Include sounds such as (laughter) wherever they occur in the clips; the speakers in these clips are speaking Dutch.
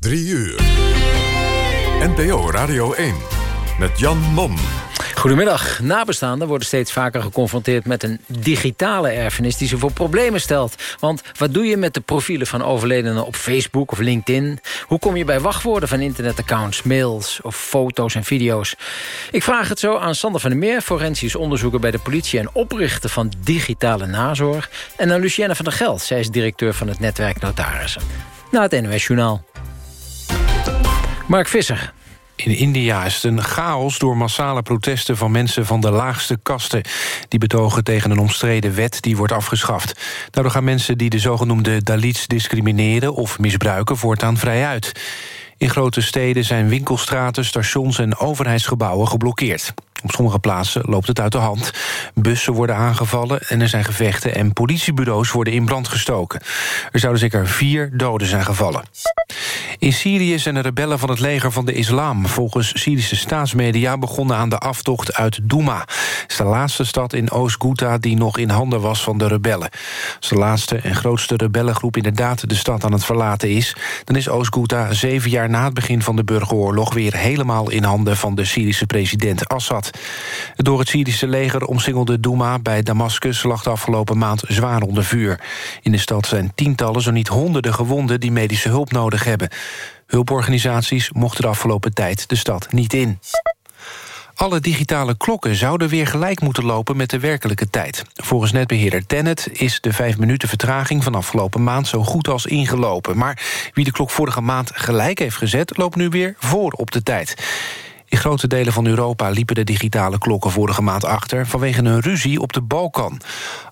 3 uur. NPO Radio 1 met Jan Mom. Goedemiddag. Nabestaanden worden steeds vaker geconfronteerd met een digitale erfenis die ze voor problemen stelt. Want wat doe je met de profielen van overledenen op Facebook of LinkedIn? Hoe kom je bij wachtwoorden van internetaccounts, mails of foto's en video's? Ik vraag het zo aan Sander van der Meer, forensisch onderzoeker bij de politie en oprichter van digitale nazorg. En aan Lucienne van der Geld, zij is directeur van het netwerk Notarissen. Na het NOS Journaal. Mark Visser. In India is het een chaos door massale protesten van mensen van de laagste kasten. Die betogen tegen een omstreden wet die wordt afgeschaft. Daardoor gaan mensen die de zogenoemde Dalits discrimineren of misbruiken voortaan vrij uit. In grote steden zijn winkelstraten, stations en overheidsgebouwen geblokkeerd. Op sommige plaatsen loopt het uit de hand. Bussen worden aangevallen en er zijn gevechten... en politiebureaus worden in brand gestoken. Er zouden zeker vier doden zijn gevallen. In Syrië zijn de rebellen van het leger van de islam... volgens Syrische staatsmedia begonnen aan de aftocht uit Douma. Het is de laatste stad in Oost-Ghouta die nog in handen was van de rebellen. Als de laatste en grootste rebellengroep inderdaad de stad aan het verlaten is... dan is Oost-Ghouta zeven jaar na het begin van de burgeroorlog... weer helemaal in handen van de Syrische president Assad. Door het Syrische leger omsingelde Douma bij Damascus... lag de afgelopen maand zwaar onder vuur. In de stad zijn tientallen, zo niet honderden gewonden... die medische hulp nodig hebben. Hulporganisaties mochten de afgelopen tijd de stad niet in. Alle digitale klokken zouden weer gelijk moeten lopen met de werkelijke tijd. Volgens netbeheerder Tennet is de vijf minuten vertraging van afgelopen maand zo goed als ingelopen. Maar wie de klok vorige maand gelijk heeft gezet, loopt nu weer voor op de tijd. In grote delen van Europa liepen de digitale klokken vorige maand achter... vanwege een ruzie op de Balkan.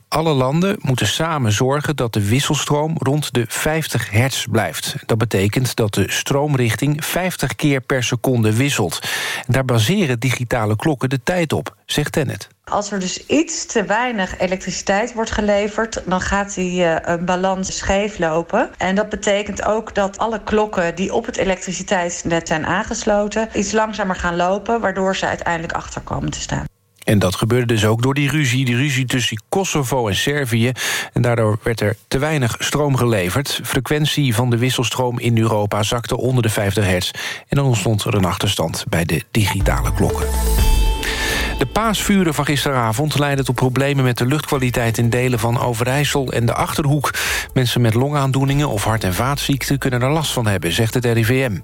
Alle landen moeten samen zorgen dat de wisselstroom rond de 50 hertz blijft. Dat betekent dat de stroomrichting 50 keer per seconde wisselt. Daar baseren digitale klokken de tijd op, zegt Tennet. Als er dus iets te weinig elektriciteit wordt geleverd... dan gaat die uh, balans scheef lopen. En dat betekent ook dat alle klokken die op het elektriciteitsnet zijn aangesloten... iets langzamer gaan lopen, waardoor ze uiteindelijk achter komen te staan. En dat gebeurde dus ook door die ruzie, die ruzie tussen Kosovo en Servië. En daardoor werd er te weinig stroom geleverd. Frequentie van de wisselstroom in Europa zakte onder de 50 hertz. En dan ontstond er een achterstand bij de digitale klokken. De paasvuren van gisteravond leidden tot problemen met de luchtkwaliteit... in delen van Overijssel en de Achterhoek. Mensen met longaandoeningen of hart- en vaatziekten... kunnen er last van hebben, zegt het RIVM.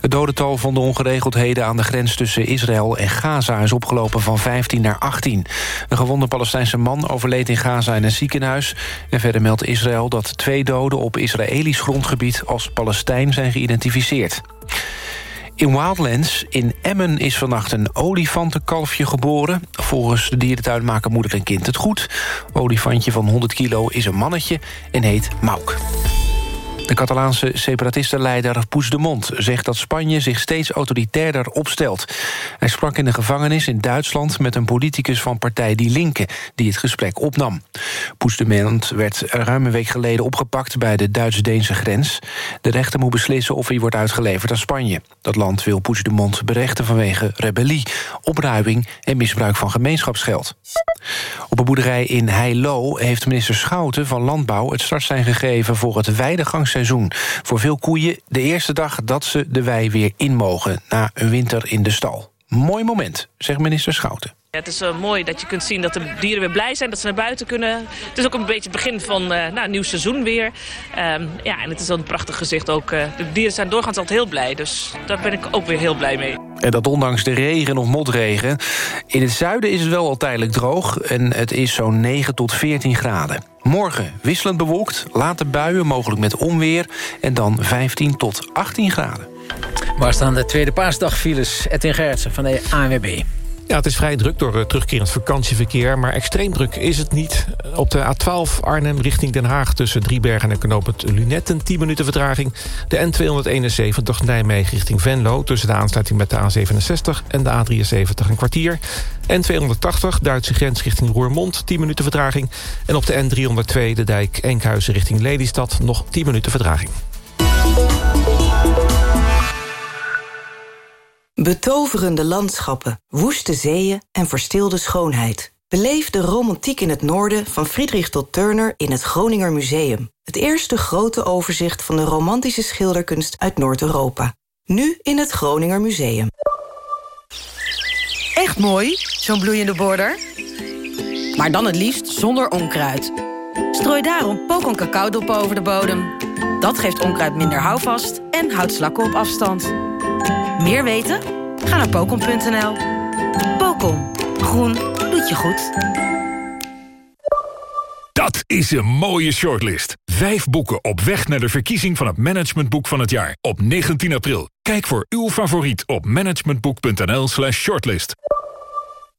Het dodental van de ongeregeldheden aan de grens tussen Israël en Gaza... is opgelopen van 15 naar 18. Een gewonde Palestijnse man overleed in Gaza in een ziekenhuis. En verder meldt Israël dat twee doden op Israëlisch grondgebied... als Palestijn zijn geïdentificeerd. In Wildlands in Emmen is vannacht een olifantenkalfje geboren. Volgens de dierentuin maken moeder en kind het goed. Olifantje van 100 kilo is een mannetje en heet Mauk. De Catalaanse separatistenleider Puigdemont zegt dat Spanje zich steeds autoritairder opstelt. Hij sprak in de gevangenis in Duitsland met een politicus van partij Die Linke die het gesprek opnam. Puigdemont werd ruim een week geleden opgepakt bij de Duits-Deense grens. De rechter moet beslissen of hij wordt uitgeleverd aan Spanje. Dat land wil Puigdemont berechten vanwege rebellie, opruiming en misbruik van gemeenschapsgeld. Op een boerderij in Heilo heeft minister Schouten van Landbouw het startsein gegeven voor het voor veel koeien de eerste dag dat ze de wei weer in mogen... na een winter in de stal. Mooi moment, zegt minister Schouten. Het is uh, mooi dat je kunt zien dat de dieren weer blij zijn, dat ze naar buiten kunnen. Het is ook een beetje het begin van uh, nou, een nieuw seizoen weer. Um, ja, en het is een prachtig gezicht ook. Uh, de dieren zijn doorgaans altijd heel blij, dus daar ben ik ook weer heel blij mee. En dat ondanks de regen of motregen. In het zuiden is het wel al tijdelijk droog en het is zo'n 9 tot 14 graden. Morgen wisselend bewolkt, later buien, mogelijk met onweer... en dan 15 tot 18 graden. Waar staan de tweede paasdagfiles? Edwin Gertsen van de ANWB. Ja, het is vrij druk door terugkerend vakantieverkeer... maar extreem druk is het niet. Op de A12 Arnhem richting Den Haag tussen Driebergen en Knoopend Lunetten... 10 minuten vertraging. De N271 Nijmegen richting Venlo... tussen de aansluiting met de A67 en de A73 een kwartier. N280 Duitse grens richting Roermond, 10 minuten vertraging. En op de N302 de dijk Enkhuizen richting Lelystad... nog 10 minuten vertraging. Betoverende landschappen, woeste zeeën en verstilde schoonheid. Beleef de romantiek in het noorden van Friedrich tot Turner in het Groninger Museum. Het eerste grote overzicht van de romantische schilderkunst uit Noord-Europa. Nu in het Groninger Museum. Echt mooi, zo'n bloeiende border. Maar dan het liefst zonder onkruid. Strooi daarom pokon cacaodop over de bodem. Dat geeft onkruid minder houvast en houdt slakken op afstand. Meer weten? Ga naar pokon.nl. Pokon. Groen doet je goed. Dat is een mooie shortlist. Vijf boeken op weg naar de verkiezing van het managementboek van het jaar. Op 19 april. Kijk voor uw favoriet op managementboek.nl slash shortlist.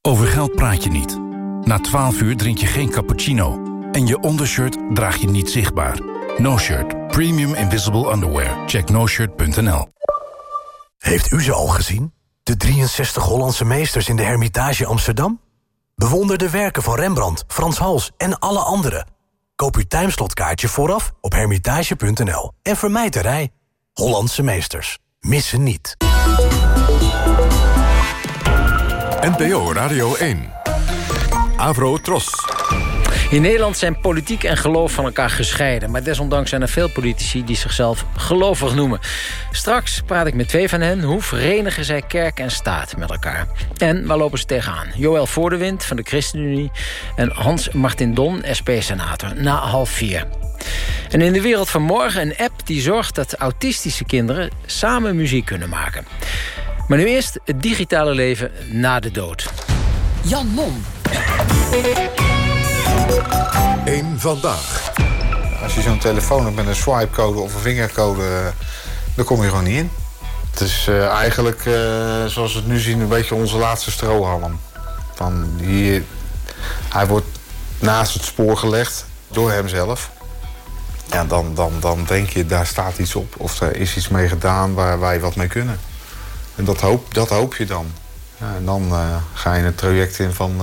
Over geld praat je niet. Na 12 uur drink je geen cappuccino. En je ondershirt draag je niet zichtbaar. No Shirt. Premium Invisible Underwear. Check noshirt.nl Heeft u ze al gezien? De 63 Hollandse meesters in de Hermitage Amsterdam? Bewonder de werken van Rembrandt, Frans Hals en alle anderen. Koop uw timeslotkaartje vooraf op hermitage.nl. En vermijd de rij. Hollandse meesters. Missen niet. NPO Radio 1. Avro Tros. In Nederland zijn politiek en geloof van elkaar gescheiden. Maar desondanks zijn er veel politici die zichzelf gelovig noemen. Straks praat ik met twee van hen. Hoe verenigen zij kerk en staat met elkaar? En waar lopen ze tegenaan? Joël Voordewind van de ChristenUnie... en Hans-Martin Don, SP-senator, na half vier. En in de wereld van morgen een app die zorgt dat autistische kinderen... samen muziek kunnen maken. Maar nu eerst het digitale leven na de dood. Jan Mom. Eén vandaag. Als je zo'n telefoon hebt met een swipecode of een vingercode... dan kom je gewoon niet in. Het is uh, eigenlijk, uh, zoals we het nu zien, een beetje onze laatste strohalm. Van hier, hij wordt naast het spoor gelegd door hemzelf. Ja, dan, dan, dan denk je, daar staat iets op. Of er is iets mee gedaan waar wij wat mee kunnen. En dat hoop, dat hoop je dan. En dan ga je het traject in van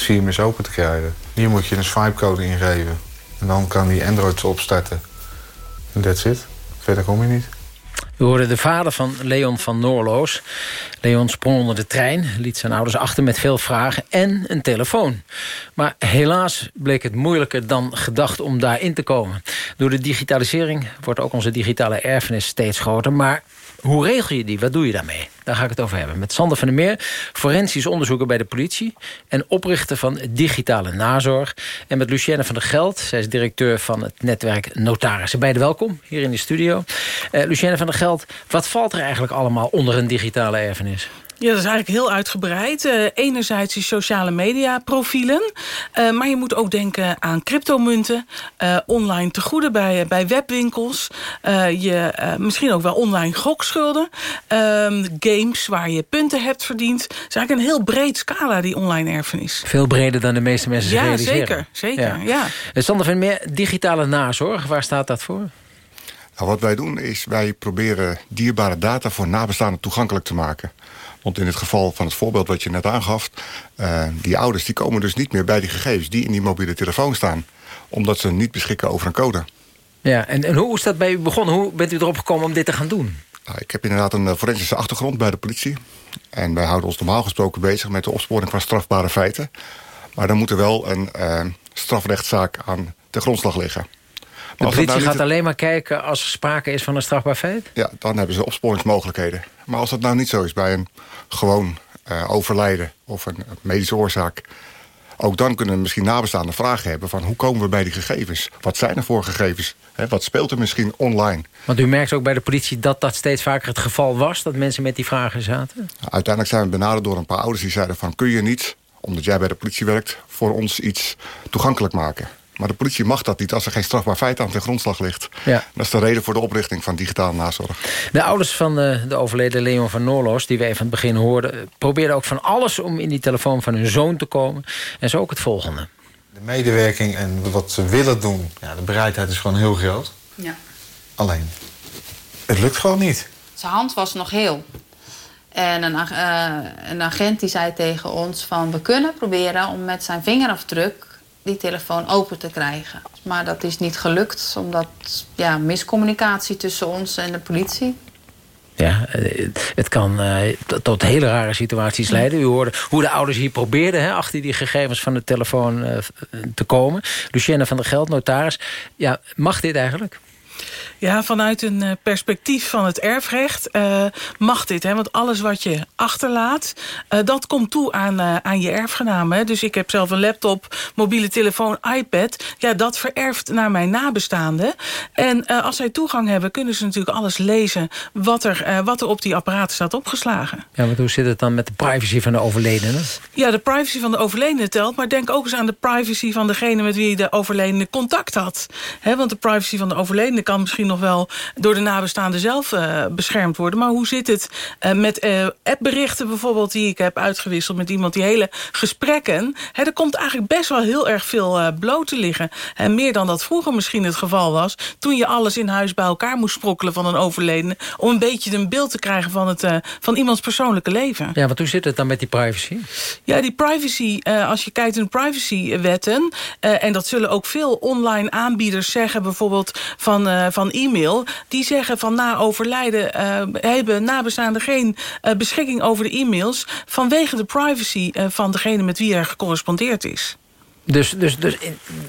CMS open te krijgen. Hier moet je een swipecode ingeven. En dan kan die Android opstarten. En that's it. Verder kom je niet. We hoorden de vader van Leon van Noorloos. Leon sprong onder de trein, liet zijn ouders achter met veel vragen en een telefoon. Maar helaas bleek het moeilijker dan gedacht om daarin te komen. Door de digitalisering wordt ook onze digitale erfenis steeds groter. Maar hoe regel je die? Wat doe je daarmee? Daar ga ik het over hebben. Met Sander van der Meer, forensisch onderzoeker bij de politie... en oprichter van Digitale Nazorg. En met Lucienne van der Geld. Zij is directeur van het netwerk Notarissen. Beide welkom, hier in de studio. Uh, Lucienne van der Geld, wat valt er eigenlijk allemaal onder een digitale erfenis? Ja, dat is eigenlijk heel uitgebreid. Uh, enerzijds die sociale media profielen. Uh, maar je moet ook denken aan cryptomunten. Uh, online tegoeden bij, bij webwinkels. je, misschien ook wel online gokschulden. Ehm, games waar je punten hebt verdiend. Het is eigenlijk een heel breed scala, die online erfenis. Veel breder dan de meeste mensen ja, realiseren. Zeker, zeker, ja. ja. Sander van Meer, digitale nazorg, waar staat dat voor? Nou, wat wij doen is, wij proberen dierbare data voor nabestaanden toegankelijk te maken. Want in het geval van het voorbeeld wat je net aangaf... Uh, die ouders die komen dus niet meer bij die gegevens die in die mobiele telefoon staan. Omdat ze niet beschikken over een code. Ja, en, en hoe is dat bij u begonnen? Hoe bent u erop gekomen om dit te gaan doen? Nou, ik heb inderdaad een forensische achtergrond bij de politie. En wij houden ons normaal gesproken bezig met de opsporing van strafbare feiten. Maar dan moet er wel een uh, strafrechtszaak aan de grondslag liggen. De politie nou gaat alleen maar kijken als er sprake is van een strafbaar feit? Ja, dan hebben ze opsporingsmogelijkheden. Maar als dat nou niet zo is bij een gewoon uh, overlijden of een medische oorzaak... ook dan kunnen misschien nabestaanden vragen hebben van... hoe komen we bij die gegevens? Wat zijn er voor gegevens? He, wat speelt er misschien online? Want u merkt ook bij de politie dat dat steeds vaker het geval was... dat mensen met die vragen zaten? Uiteindelijk zijn we benaderd door een paar ouders die zeiden van... kun je niet, omdat jij bij de politie werkt... voor ons iets toegankelijk maken? Maar de politie mag dat niet als er geen strafbaar feit aan ten grondslag ligt. Ja. Dat is de reden voor de oprichting van digitale nazorg. De ouders van de, de overleden Leon van Noorloos, die we even aan het begin hoorden... probeerden ook van alles om in die telefoon van hun zoon te komen. En zo ook het volgende. De medewerking en wat ze willen doen, ja, de bereidheid is gewoon heel groot. Ja. Alleen, het lukt gewoon niet. Zijn hand was nog heel. En een, uh, een agent die zei tegen ons van... we kunnen proberen om met zijn vingerafdruk die telefoon open te krijgen. Maar dat is niet gelukt, omdat ja, miscommunicatie tussen ons en de politie. Ja, eh, het kan uh, tot hele rare situaties leiden. U hoorde hoe de ouders hier probeerden... Hè, achter die gegevens van de telefoon uh, te komen. Lucienne van der Geld, notaris. Ja, mag dit eigenlijk? Ja, vanuit een eh, perspectief van het erfrecht uh, mag dit. Hè? Want alles wat je achterlaat, uh, dat komt toe aan, uh, aan je erfgenamen. Dus ik heb zelf een laptop, mobiele telefoon, iPad. Ja, dat vererft naar mijn nabestaanden. En als zij toegang hebben, kunnen ze natuurlijk alles lezen... wat er, wat er op die apparaten staat opgeslagen. Ja, maar hoe zit het dan met de privacy van de overledene? Ja, de privacy van de overledene telt. Maar denk ook eens aan de privacy van degene... met wie de overledene contact had. He, want de privacy van de overledene kan misschien nog wel door de nabestaanden zelf uh, beschermd worden. Maar hoe zit het uh, met uh, appberichten bijvoorbeeld die ik heb uitgewisseld met iemand, die hele gesprekken. Hè, er komt eigenlijk best wel heel erg veel bloot te liggen. En meer dan dat vroeger misschien het geval was. Toen je alles in huis bij elkaar moest sprokkelen van een overledene. Om een beetje een beeld te krijgen van, het, van iemands persoonlijke leven. Ja, want hoe zit het dan met die privacy? Ja, die privacy, als je kijkt in privacywetten. en dat zullen ook veel online aanbieders zeggen. Bijvoorbeeld van, van e-mail. Die zeggen van na overlijden uh, hebben nabestaanden geen uh, beschikking over de e-mails... vanwege de privacy uh, van degene met wie er gecorrespondeerd is. Dus, dus, dus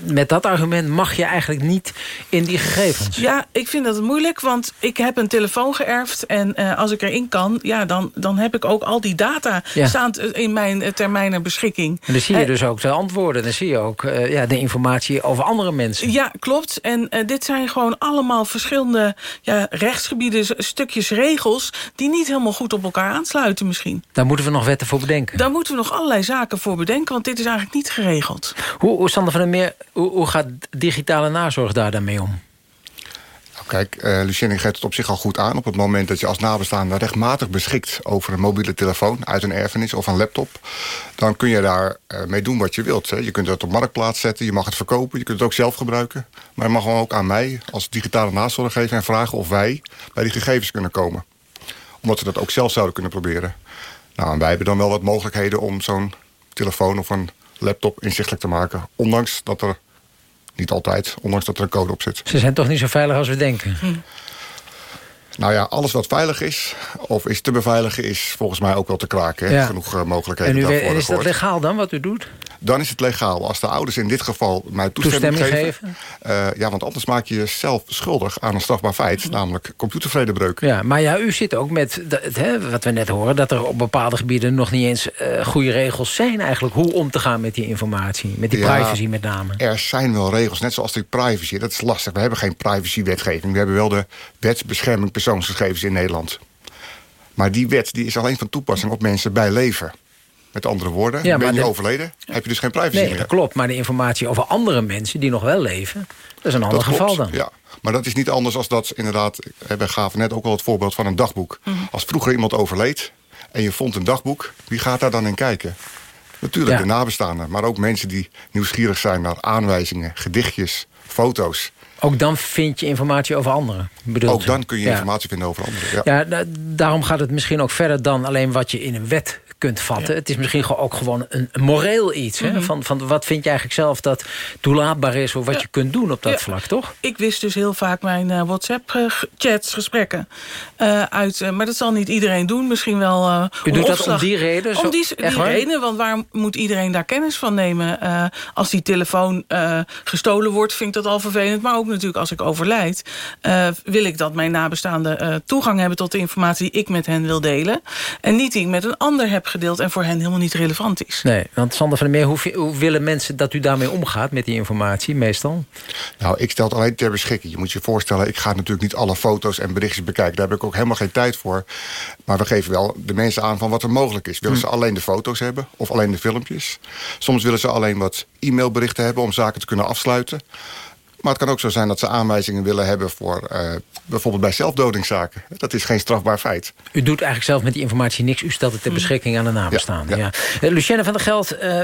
met dat argument mag je eigenlijk niet in die gegevens? Ja, ik vind dat moeilijk, want ik heb een telefoon geërfd... en uh, als ik erin kan, ja, dan, dan heb ik ook al die data ja. staan in mijn termijnen beschikking. En dan zie je uh, dus ook de antwoorden, dan zie je ook uh, ja, de informatie over andere mensen. Ja, klopt. En dit zijn gewoon allemaal verschillende ja, rechtsgebieden, stukjes regels... die niet helemaal goed op elkaar aansluiten misschien. Daar moeten we nog wetten voor bedenken. Daar moeten we nog allerlei zaken voor bedenken, want dit is eigenlijk niet geregeld. Hoe, Sander van der Meer, hoe, gaat digitale nazorg daar dan mee om? Nou, kijk, uh, Lucienne geeft het op zich al goed aan. Op het moment dat je als nabestaande rechtmatig beschikt... over een mobiele telefoon uit een erfenis of een laptop... dan kun je daar uh, mee doen wat je wilt. Hè. Je kunt het op marktplaats zetten, je mag het verkopen... je kunt het ook zelf gebruiken. Maar je mag gewoon ook aan mij als digitale nazorg geven... en vragen of wij bij die gegevens kunnen komen. Omdat we dat ook zelf zouden kunnen proberen. Nou, en wij hebben dan wel wat mogelijkheden om zo'n telefoon of een laptop inzichtelijk te maken. Ondanks dat er, niet altijd, ondanks dat er een code op zit. Ze zijn toch niet zo veilig als we denken? Hm. Nou ja, alles wat veilig is, of is te beveiligen... is volgens mij ook wel te kraken. Ja. Genoeg uh, mogelijkheden en daarvoor. En is dat legaal dan, wat u doet? Dan is het legaal. Als de ouders in dit geval mij toestemming, toestemming geven... geven? Uh, ja, want anders maak je jezelf schuldig aan een strafbaar feit... namelijk computervredebreuk. Ja, maar ja, u zit ook met, hè, wat we net horen... dat er op bepaalde gebieden nog niet eens uh, goede regels zijn... eigenlijk hoe om te gaan met die informatie. Met die ja, privacy met name. Er zijn wel regels, net zoals die privacy. Dat is lastig. We hebben geen privacywetgeving. We hebben wel de wetsbescherming persoonsgegevens in Nederland. Maar die wet die is alleen van toepassing op mensen bij leven. Met andere woorden, ja, ben je de... overleden, heb je dus geen privacy nee, meer. dat klopt. Maar de informatie over andere mensen die nog wel leven... dat is een ander dat geval klopt, dan. Ja. Maar dat is niet anders als dat inderdaad... We gaven net ook al het voorbeeld van een dagboek. Mm -hmm. Als vroeger iemand overleed en je vond een dagboek... wie gaat daar dan in kijken? Natuurlijk ja. de nabestaanden, maar ook mensen die nieuwsgierig zijn... naar aanwijzingen, gedichtjes, foto's. Ook dan vind je informatie over anderen. Ook dan kun je ja. informatie vinden over anderen. Ja. ja da daarom gaat het misschien ook verder dan alleen wat je in een wet kunt vatten. Ja. Het is misschien ook gewoon een, moreel iets. Mm -hmm. hè? Van, van wat vind je eigenlijk zelf dat toelaatbaar is... of wat ja. je kunt doen op dat vlak, toch? Ik wist dus heel vaak mijn uh, WhatsApp-chats, gesprekken uh, uit. Uh, maar dat zal niet iedereen doen. Misschien wel U doet opslag. dat om die reden? Om die, die reden, want waar moet iedereen daar kennis van nemen? als die telefoon gestolen wordt, vind ik dat al vervelend. Maar ook natuurlijk als ik overlijd... wil ik dat mijn nabestaanden toegang hebben tot de informatie... die ik met hen wil delen. En niet die ik met een ander heb gedeeld... en voor hen helemaal niet relevant is. Nee, want Sander van der Meer, hoe, hoe willen mensen dat u daarmee omgaat... met die informatie meestal? Nou, ik stel het alleen ter beschikking. Je moet je voorstellen, ik ga natuurlijk niet alle foto's en berichtjes bekijken. Daar heb ik ook helemaal geen tijd voor. Maar we geven wel de mensen aan van wat er mogelijk is. Willen hm. ze alleen de foto's hebben of alleen de filmpjes? Soms willen ze alleen wat e-mailberichten hebben om zaken te kunnen afsluiten. Maar het kan ook zo zijn dat ze aanwijzingen willen hebben... voor uh, bijvoorbeeld bij zelfdodingszaken. Dat is geen strafbaar feit. U doet eigenlijk zelf met die informatie niks. U stelt het ter beschikking aan de nabestaanden. Ja, ja. Uh, Lucienne van der Geld, uh,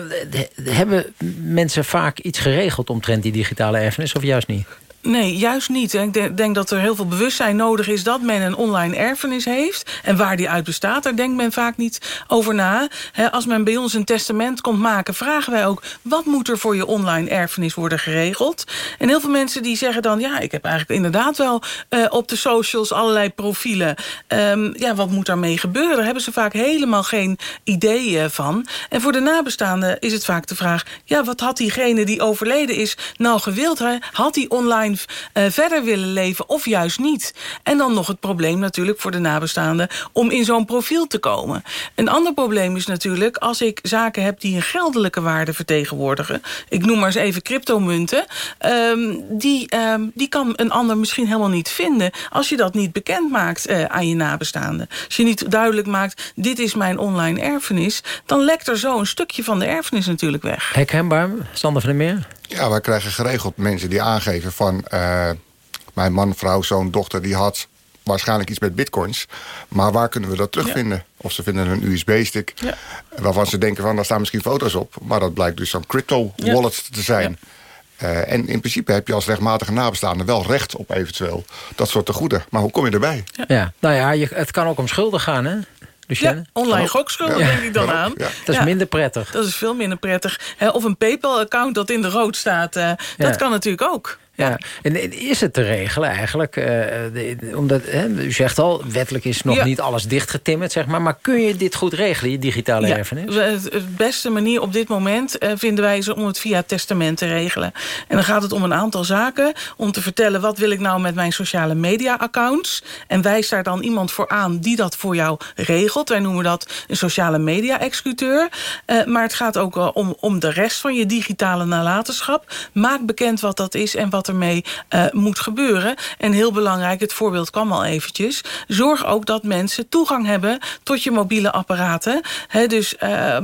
hebben mensen vaak iets geregeld... omtrent die digitale erfenis of juist niet? Nee, juist niet. Ik denk dat er heel veel bewustzijn nodig is... dat men een online erfenis heeft. En waar die uit bestaat, daar denkt men vaak niet over na. als men bij ons een testament komt maken... vragen wij ook, wat moet er voor je online erfenis worden geregeld? En heel veel mensen die zeggen dan... ja, ik heb eigenlijk inderdaad wel uh, op de socials allerlei profielen. Um, ja, wat moet daarmee gebeuren? Daar hebben ze vaak helemaal geen idee van. En voor de nabestaanden is het vaak de vraag... ja, wat had diegene die overleden is nou gewild? Had hij online uh, verder willen leven of juist niet? En dan nog het probleem natuurlijk voor de nabestaanden... om in zo'n profiel te komen. Een ander probleem is natuurlijk... als ik zaken heb die een geldelijke waarde vertegenwoordigen... ik noem maar eens even cryptomunten... Um, die, um, die kan een ander misschien helemaal niet vinden... als je dat niet bekend maakt uh, aan je nabestaanden. Als je niet duidelijk maakt, dit is mijn online erfenis... dan lekt er zo een stukje van de erfenis natuurlijk weg. Herkenbaar, Sander van der Meer? Ja, wij krijgen geregeld mensen die aangeven van... Uh, mijn man, vrouw, zoon, dochter, die had waarschijnlijk iets met bitcoins. Maar waar kunnen we dat terugvinden? Of ze vinden een USB-stick ja. waarvan ze denken van... daar staan misschien foto's op. Maar dat blijkt dus zo'n crypto-wallet te zijn. Uh, en in principe heb je als rechtmatige nabestaande wel recht op eventueel dat soort tegoeden. Maar hoe kom je erbij? Ja, nou ja, je, het kan ook om schulden gaan, hè? Ja, online gokschuld denk ik dan aan. Dat is minder prettig. Dat is veel minder prettig. Of een PayPal-account dat in de rood staat. Uh, dat kan natuurlijk ook. Ja. En is het te regelen eigenlijk? Uh, omdat, hè, u zegt al, wettelijk is nog niet alles dichtgetimmerd, zeg maar. Maar kun je dit goed regelen, je digitale ja. erfenis? De beste manier op dit moment uh, vinden wij is om het via testament te regelen. En dan gaat het om een aantal zaken. Om te vertellen, wat wil ik nou met mijn sociale media accounts? En wijst daar dan iemand voor aan die dat voor jou regelt. Wij noemen dat een sociale media executeur. Uh, maar het gaat ook om, om de rest van je digitale nalatenschap. Maak bekend wat dat is en wat ermee uh, moet gebeuren. En heel belangrijk, het voorbeeld kwam al eventjes... zorg ook dat mensen toegang hebben tot je mobiele apparaten. He, dus uh,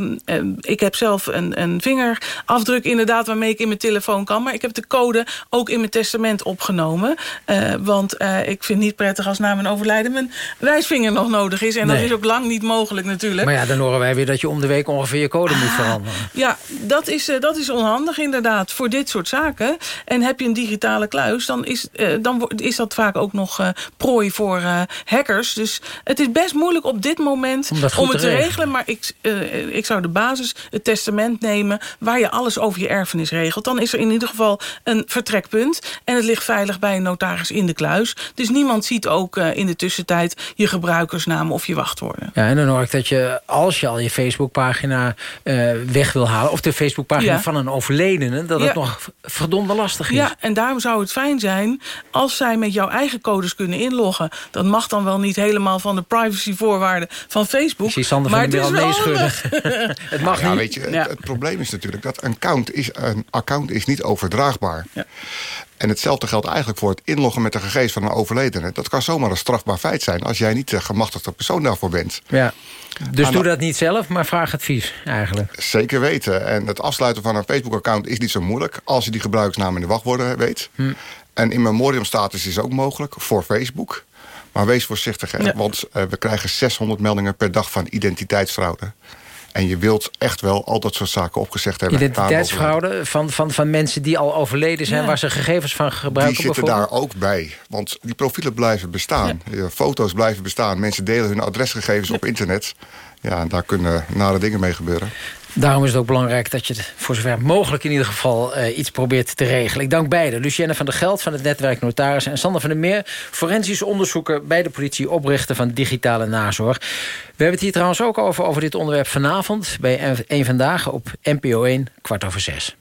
ik heb zelf een, een vingerafdruk inderdaad... waarmee ik in mijn telefoon kan. Maar ik heb de code ook in mijn testament opgenomen. Uh, want ik vind het niet prettig als na mijn overlijden... mijn wijsvinger nog nodig is. En nee. dat is ook lang niet mogelijk natuurlijk. Maar ja, dan horen wij weer dat je om de week ongeveer je code ah, moet veranderen. Ja, dat is, dat is onhandig inderdaad voor dit soort zaken. En heb je een digitale kluis... dan is, uh, dan is dat vaak ook nog uh, prooi voor uh, hackers. Dus het is best moeilijk op dit moment om, om het te regelen. regelen. Maar ik, ik zou de basis, het testament nemen... waar je alles over je erfenis regelt. Dan is er in ieder geval een vertrekpunt. En het ligt veilig bij een notaris in de kluis. Dus niemand ziet ook in de tussentijd... je gebruikersnaam of je wachtwoorden. Ja, en dan hoor ik dat je, als je al je Facebookpagina weg wil halen... of de Facebookpagina ja. van een overledene... dat ja. het nog verdomde lastig is. Ja, en daarom zou het fijn zijn als zij met jouw eigen codes kunnen inloggen. Dat mag dan wel niet helemaal van de privacyvoorwaarden van Facebook. zie Sander maar het is wel (laughs) het mag ja, niet. Weet je, het, het, probleem is natuurlijk dat een account is, een account is niet overdraagbaar. Ja. En hetzelfde geldt eigenlijk voor het inloggen met de gegevens van een overledene. Dat kan zomaar een strafbaar feit zijn als jij niet de gemachtigde persoon daarvoor bent. Ja. Dus doe dat niet zelf, maar vraag advies eigenlijk. Zeker weten. En het afsluiten van een Facebook-account is niet zo moeilijk... als je die gebruiksnaam en de wachtwoorden weet. Hm. En in memoriam status is ook mogelijk voor Facebook. Maar wees voorzichtig, hè? want uh, we krijgen 600 meldingen per dag van identiteitsfraude. En je wilt echt wel al dat soort zaken opgezegd hebben. Identiteitsfraude van, van, van mensen die al overleden zijn... waar ze gegevens van gebruiken Die zitten daar ook bij. Want die profielen blijven bestaan. Ja. Foto's blijven bestaan. Mensen delen hun adresgegevens op internet. Ja, en daar kunnen nare dingen mee gebeuren. Daarom is het ook belangrijk dat je voor zover mogelijk in ieder geval uh, iets probeert te regelen. Ik dank beiden. Lucienne van der Geld van het netwerk Notaris en Sander van der Meer, forensisch onderzoeker bij de politie, oprichter van digitale nazorg. We hebben het hier trouwens ook over, over dit onderwerp vanavond bij een Vandaag op NPO 1, kwart over zes.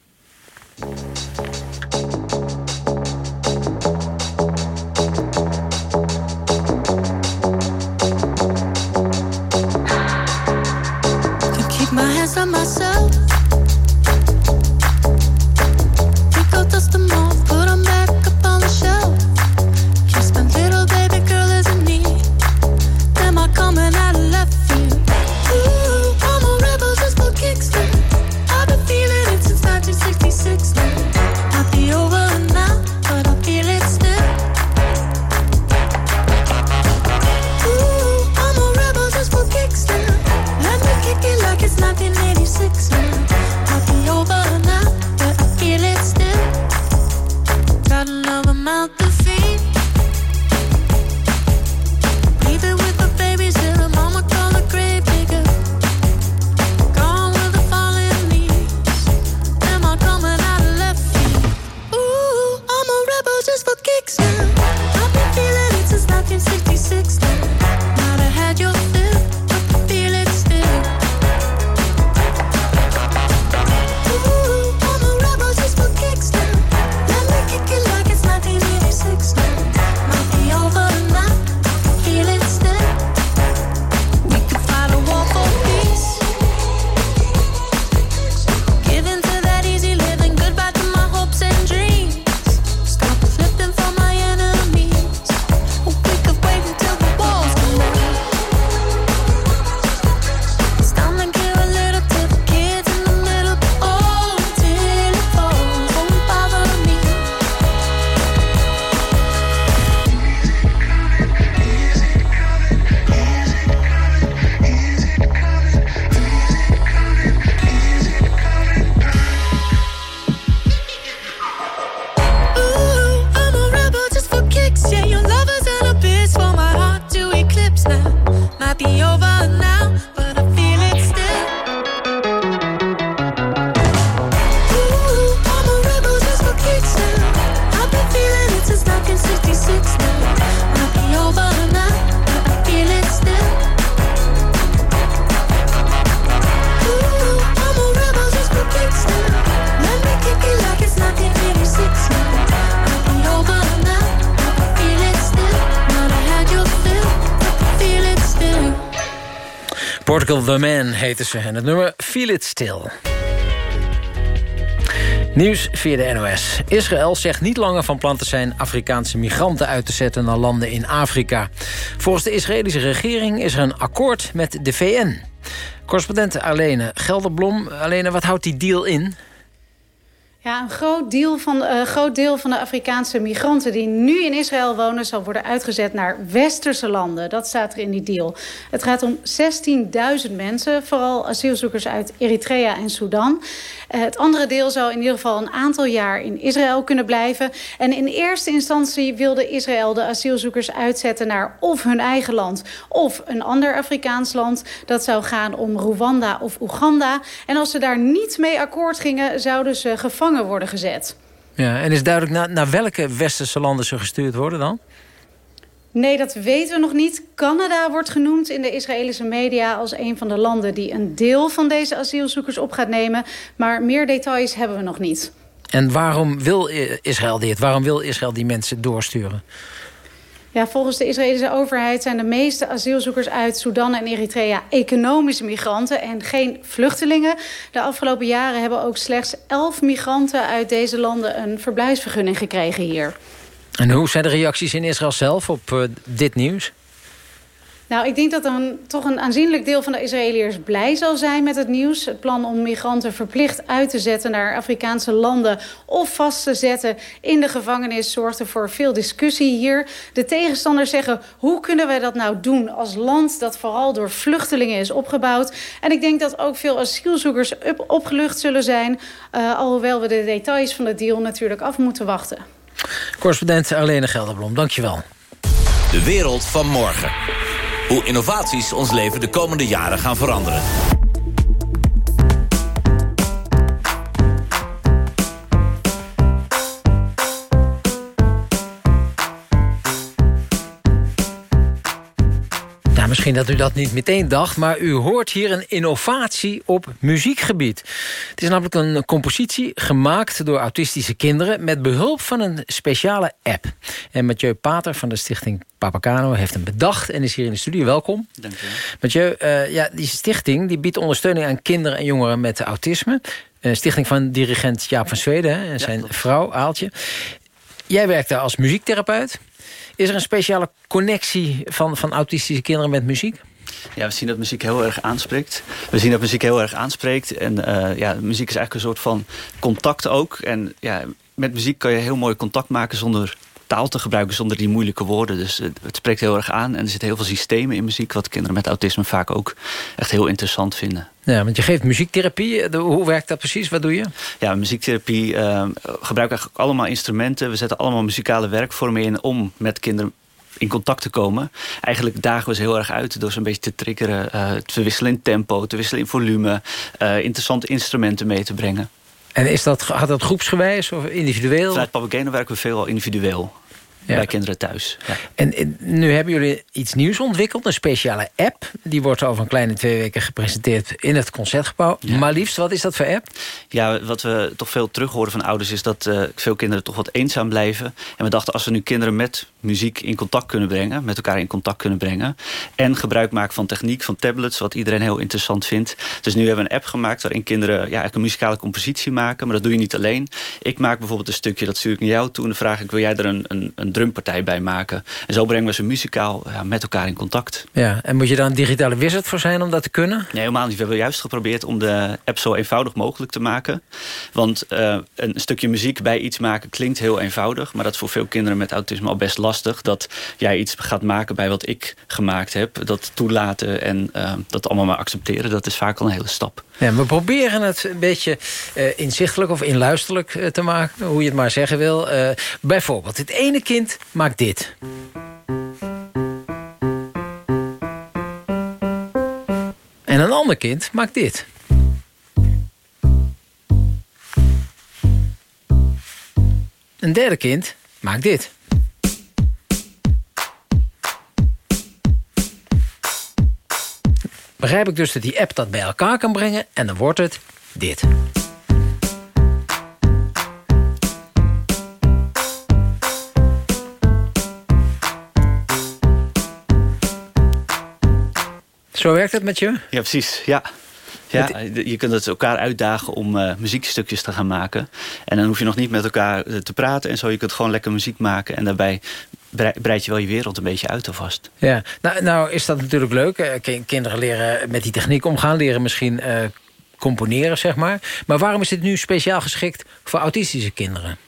The Man heten ze. En het nummer Feel It Still. Nieuws via de NOS. Israël zegt niet langer van plan te zijn Afrikaanse migranten uit te zetten naar landen in Afrika. Volgens de Israëlische regering is er een akkoord met de VN. Correspondent Arlene Gelderblom. Arlene, wat houdt die deal in? Ja, een groot deel, van, groot deel van de Afrikaanse migranten die nu in Israël wonen... zal worden uitgezet naar westerse landen. Dat staat er in die deal. Het gaat om 16.000 mensen, vooral asielzoekers uit Eritrea en Sudan. Eh, het andere deel zou in ieder geval een aantal jaar in Israël kunnen blijven. En in eerste instantie wilde Israël de asielzoekers uitzetten... naar of hun eigen land of een ander Afrikaans land. Dat zou gaan om Rwanda of Oeganda. En als ze daar niet mee akkoord gingen, zouden ze gevangen worden gezet. Ja, en is duidelijk naar, naar welke westerse landen ze gestuurd worden dan? Nee, dat weten we nog niet. Canada wordt genoemd in de Israëlische media als een van de landen die een deel van deze asielzoekers op gaat nemen. Maar meer details hebben we nog niet. En waarom wil Israël dit? Waarom wil Israël die mensen doorsturen? Ja, volgens de Israëlische overheid zijn de meeste asielzoekers uit Sudan en Eritrea economische migranten en geen vluchtelingen. De afgelopen jaren hebben ook slechts elf migranten uit deze landen een verblijfsvergunning gekregen hier. En hoe zijn de reacties in Israël zelf op uh, dit nieuws? Nou, ik denk dat een, toch een aanzienlijk deel van de Israëliërs blij zal zijn met het nieuws. Het plan om migranten verplicht uit te zetten naar Afrikaanse landen... of vast te zetten in de gevangenis zorgde voor veel discussie hier. De tegenstanders zeggen, hoe kunnen wij dat nou doen als land... dat vooral door vluchtelingen is opgebouwd? En ik denk dat ook veel asielzoekers op, opgelucht zullen zijn... Uh, alhoewel we de details van de deal natuurlijk af moeten wachten. Correspondent Arlene Gelderblom, dankjewel. De wereld van morgen. Hoe innovaties ons leven de komende jaren gaan veranderen. Misschien dat u dat niet meteen dacht... maar u hoort hier een innovatie op muziekgebied. Het is namelijk een compositie gemaakt door autistische kinderen... met behulp van een speciale app. En Mathieu Pater van de stichting Papacano heeft hem bedacht... en is hier in de studio. Welkom. Dank je. Mathieu, uh, ja, die stichting die biedt ondersteuning aan kinderen en jongeren met autisme. Een stichting van dirigent Jaap van Zweden hè, en zijn ja, vrouw Aaltje. Jij werkt daar als muziektherapeut... Is er een speciale connectie van, van autistische kinderen met muziek? Ja, we zien dat muziek heel erg aanspreekt. We zien dat muziek heel erg aanspreekt. En uh, ja, muziek is eigenlijk een soort van contact ook. En ja, met muziek kan je heel mooi contact maken zonder taal te gebruiken, zonder die moeilijke woorden. Dus het spreekt heel erg aan. En er zitten heel veel systemen in muziek, wat kinderen met autisme vaak ook echt heel interessant vinden. Ja, want je geeft muziektherapie. Hoe werkt dat precies? Wat doe je? Ja, muziektherapie uh, gebruikt eigenlijk allemaal instrumenten. We zetten allemaal muzikale werkvormen in om met kinderen in contact te komen. Eigenlijk dagen we ze heel erg uit door ze een beetje te triggeren. Uh, te wisselen in tempo, te wisselen in volume. Uh, interessante instrumenten mee te brengen. En is dat, gaat dat groepsgewijs of individueel? Vanuit Papageno werken we veel individueel. Ja. bij kinderen thuis. Ja. En, en nu hebben jullie iets nieuws ontwikkeld, een speciale app. Die wordt over een kleine twee weken gepresenteerd in het Concertgebouw. Maar liefst, wat is dat voor app? Ja, wat we toch veel terug horen van ouders is dat eh, veel kinderen toch wat eenzaam blijven. En we dachten als we nu kinderen met muziek in contact kunnen brengen, met elkaar in contact kunnen brengen. En gebruik maken van techniek, van tablets, wat iedereen heel interessant vindt. Dus nu hebben we een app gemaakt waarin kinderen ja, eigenlijk een muzikale compositie maken. Maar dat doe je niet alleen. Ik maak bijvoorbeeld een stukje, dat stuur ik naar jou toe. En dan vraag ik, wil jij er een, een, een drumpartij bij maken? En zo brengen we ze muzikaal ja, met elkaar in contact. Ja, en moet je daar een digitale wizard voor zijn om dat te kunnen? Nee, helemaal niet. We hebben juist geprobeerd om de app zo eenvoudig mogelijk te maken. Want uh, een stukje muziek bij iets maken klinkt heel eenvoudig. Maar dat is voor veel kinderen met autisme al best lastig. Dat jij iets gaat maken bij wat ik gemaakt heb. Dat toelaten en uh, dat allemaal maar accepteren. Dat is vaak al een hele stap. Ja, we proberen het een beetje uh, inzichtelijk of inluisterlijk te maken. Hoe je het maar zeggen wil. Bijvoorbeeld, het ene kind maakt dit. En een ander kind maakt dit. Een derde kind maakt dit. Begrijp ik dus dat die app dat bij elkaar kan brengen... en dan wordt het dit. Zo werkt het met je? Ja, precies. Ja. Ja, je kunt het elkaar uitdagen om uh, muziekstukjes te gaan maken. En dan hoef je nog niet met elkaar uh, te praten en zo. Je kunt gewoon lekker muziek maken. En daarbij breid je wel je wereld een beetje uit alvast. Ja, nou, nou is dat natuurlijk leuk. Uh, kinderen leren met die techniek omgaan. Leren misschien componeren, zeg maar. Maar waarom is dit nu speciaal geschikt voor autistische kinderen?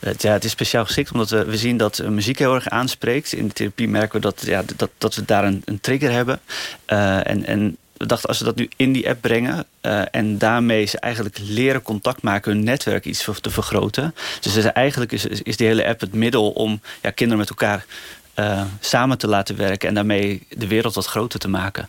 Ja, het is speciaal geschikt omdat we, we zien dat muziek heel erg aanspreekt. In de therapie merken we dat, ja, dat, dat we daar een, een trigger hebben. en, en we dachten als we dat nu in die app brengen... En daarmee ze eigenlijk leren contact maken... hun netwerk iets te vergroten. Dus eigenlijk is, is die hele app het middel om ja, kinderen met elkaar samen te laten werken... en daarmee de wereld wat groter te maken.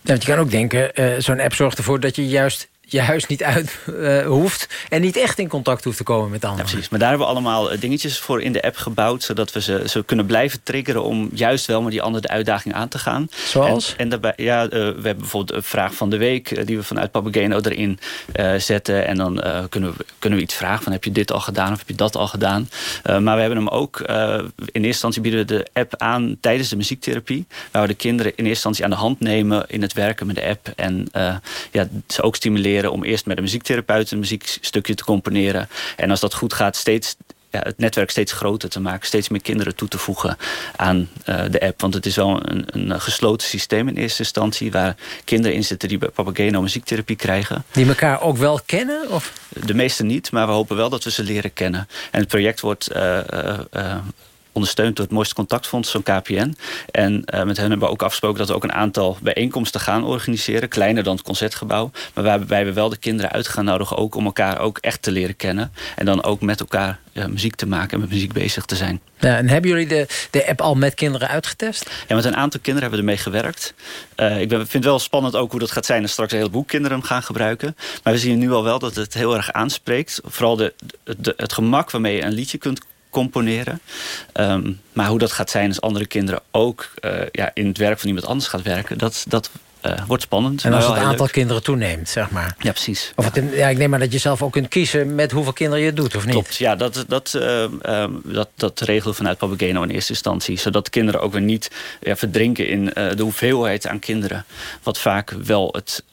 Ja, want je kan ook denken, zo'n app zorgt ervoor dat je juist je huis niet uit uh, hoeft... en niet echt in contact hoeft te komen met anderen. Ja, precies. Maar daar hebben we allemaal dingetjes voor in de app gebouwd... zodat we ze, ze kunnen blijven triggeren om juist wel met die andere de uitdaging aan te gaan. Zoals? En, en daarbij, ja, uh, we hebben bijvoorbeeld een vraag van de week... Uh, die we vanuit Papageno erin zetten. En dan kunnen, we, kunnen we iets vragen van... heb je dit al gedaan of heb je dat al gedaan? maar we hebben hem ook... in eerste instantie bieden we de app aan tijdens de muziektherapie... waar we de kinderen in eerste instantie aan de hand nemen... in het werken met de app. En ja, ze ook stimuleren om eerst met een muziektherapeut een muziekstukje te componeren. En als dat goed gaat, steeds ja, het netwerk steeds groter te maken. Steeds meer kinderen toe te voegen aan uh, de app. Want het is wel een, een, gesloten systeem in eerste instantie... waar kinderen in zitten die bij Papageno muziektherapie krijgen. Die elkaar ook wel kennen? Of? De meeste niet, maar we hopen wel dat we ze leren kennen. En het project wordt... Uh, uh, ondersteund door het Mooiste Contactfonds, zo'n KPN. En uh, met hen hebben we ook afgesproken dat we ook een aantal bijeenkomsten gaan organiseren. Kleiner dan het Concertgebouw. Maar waarbij we wel de kinderen uit gaan nodigen ook om elkaar ook echt te leren kennen. En dan ook met elkaar muziek te maken en met muziek bezig te zijn. Ja, en hebben jullie de, de app al met kinderen uitgetest? Ja, met een aantal kinderen hebben we ermee gewerkt. Uh, ik ben, vind het wel spannend ook hoe dat gaat zijn... als straks een heleboel kinderen hem gaan gebruiken. Maar we zien nu al wel dat het heel erg aanspreekt. Vooral de, de, het gemak waarmee je een liedje kunt componeren. Um, maar hoe dat gaat zijn als andere kinderen ook uh, ja, in het werk van iemand anders gaat werken... dat, dat uh, wordt spannend. En als het aantal leuk. kinderen toeneemt, zeg maar. Ja, precies. Of het, ja, ik neem maar dat je zelf ook kunt kiezen met hoeveel kinderen je het doet, of niet? Klopt, ja, dat, dat, uh, um, dat, dat regelen we vanuit Papageno in eerste instantie. Zodat kinderen ook weer niet ja, verdrinken in de hoeveelheid aan kinderen. Wat vaak wel het...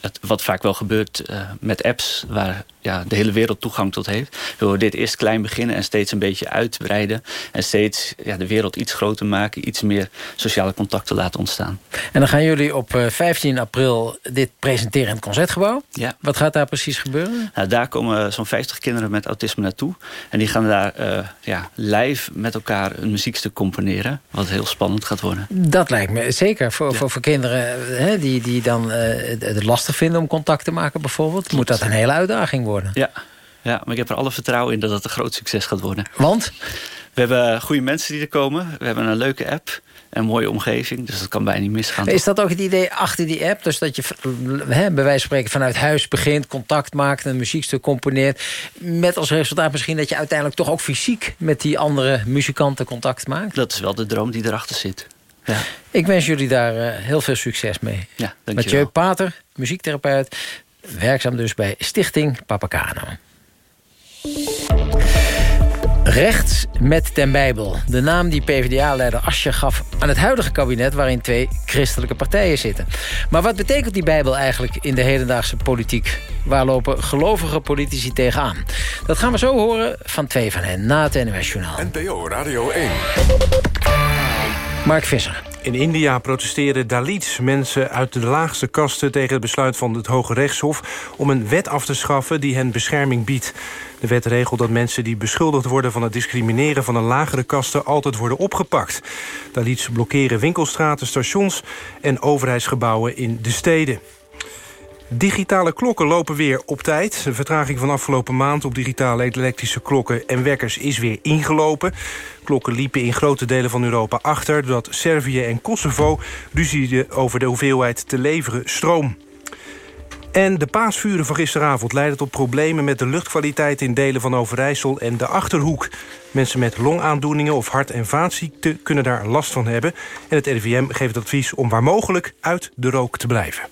Het, wat vaak wel gebeurt uh, met apps waar ja, de hele wereld toegang tot heeft. Willen we dit eerst klein beginnen en steeds een beetje uitbreiden. En steeds ja, de wereld iets groter maken. Iets meer sociale contacten laten ontstaan. En dan gaan jullie op uh, 15 april dit presenteren in het Concertgebouw. Ja. Wat gaat daar precies gebeuren? Nou, daar komen zo'n 50 kinderen met autisme naartoe. En die gaan daar uh, ja, live met elkaar een muziekstuk componeren. Wat heel spannend gaat worden. Dat lijkt me zeker. Voor, ja. voor, voor kinderen hè, die, die dan het lastig vinden om contact te maken bijvoorbeeld. Moet dat een hele uitdaging worden. Ja. ja, maar ik heb er alle vertrouwen in dat het een groot succes gaat worden. Want? We hebben goede mensen die er komen. We hebben een leuke app. en mooie omgeving. Dus dat kan bijna niet misgaan. Is dat ook het idee achter die app? Dus dat je hè, bij wijze van spreken vanuit huis begint... contact maakt, een muziekstuk componeert... met als resultaat misschien dat je uiteindelijk toch ook fysiek... met die andere muzikanten contact maakt? Dat is wel de droom die erachter zit. Ja. Ik wens jullie daar eh, heel veel succes mee. Ja, Mathieu dankjewel. Pater, muziektherapeut... werkzaam dus bij Stichting Papacano. Rechts met den Bijbel. De naam die PvdA-leider Asje gaf aan het huidige kabinet... waarin twee christelijke partijen zitten. Maar wat betekent die Bijbel eigenlijk in de hedendaagse politiek? Waar lopen gelovige politici tegenaan? Dat gaan we zo horen van twee van hen na het NOS Journaal. NPO Radio 1. Mark Visser. In India protesteren Dalits, mensen uit de laagste kasten... tegen het besluit van het Hoge Rechtshof... om een wet af te schaffen die hen bescherming biedt. De wet regelt dat mensen die beschuldigd worden... van het discrimineren van een lagere kasten altijd worden opgepakt. Dalits blokkeren winkelstraten, stations en overheidsgebouwen in de steden. Digitale klokken lopen weer op tijd. De vertraging van afgelopen maand op digitale elektrische klokken en wekkers is weer ingelopen. Klokken liepen in grote delen van Europa achter... doordat Servië en Kosovo ruzieden over de hoeveelheid te leveren stroom. En de paasvuren van gisteravond leidden tot problemen met de luchtkwaliteit in delen van Overijssel en de Achterhoek. Mensen met longaandoeningen of hart- en vaatziekten kunnen daar last van hebben. En het RIVM geeft advies om waar mogelijk uit de rook te blijven.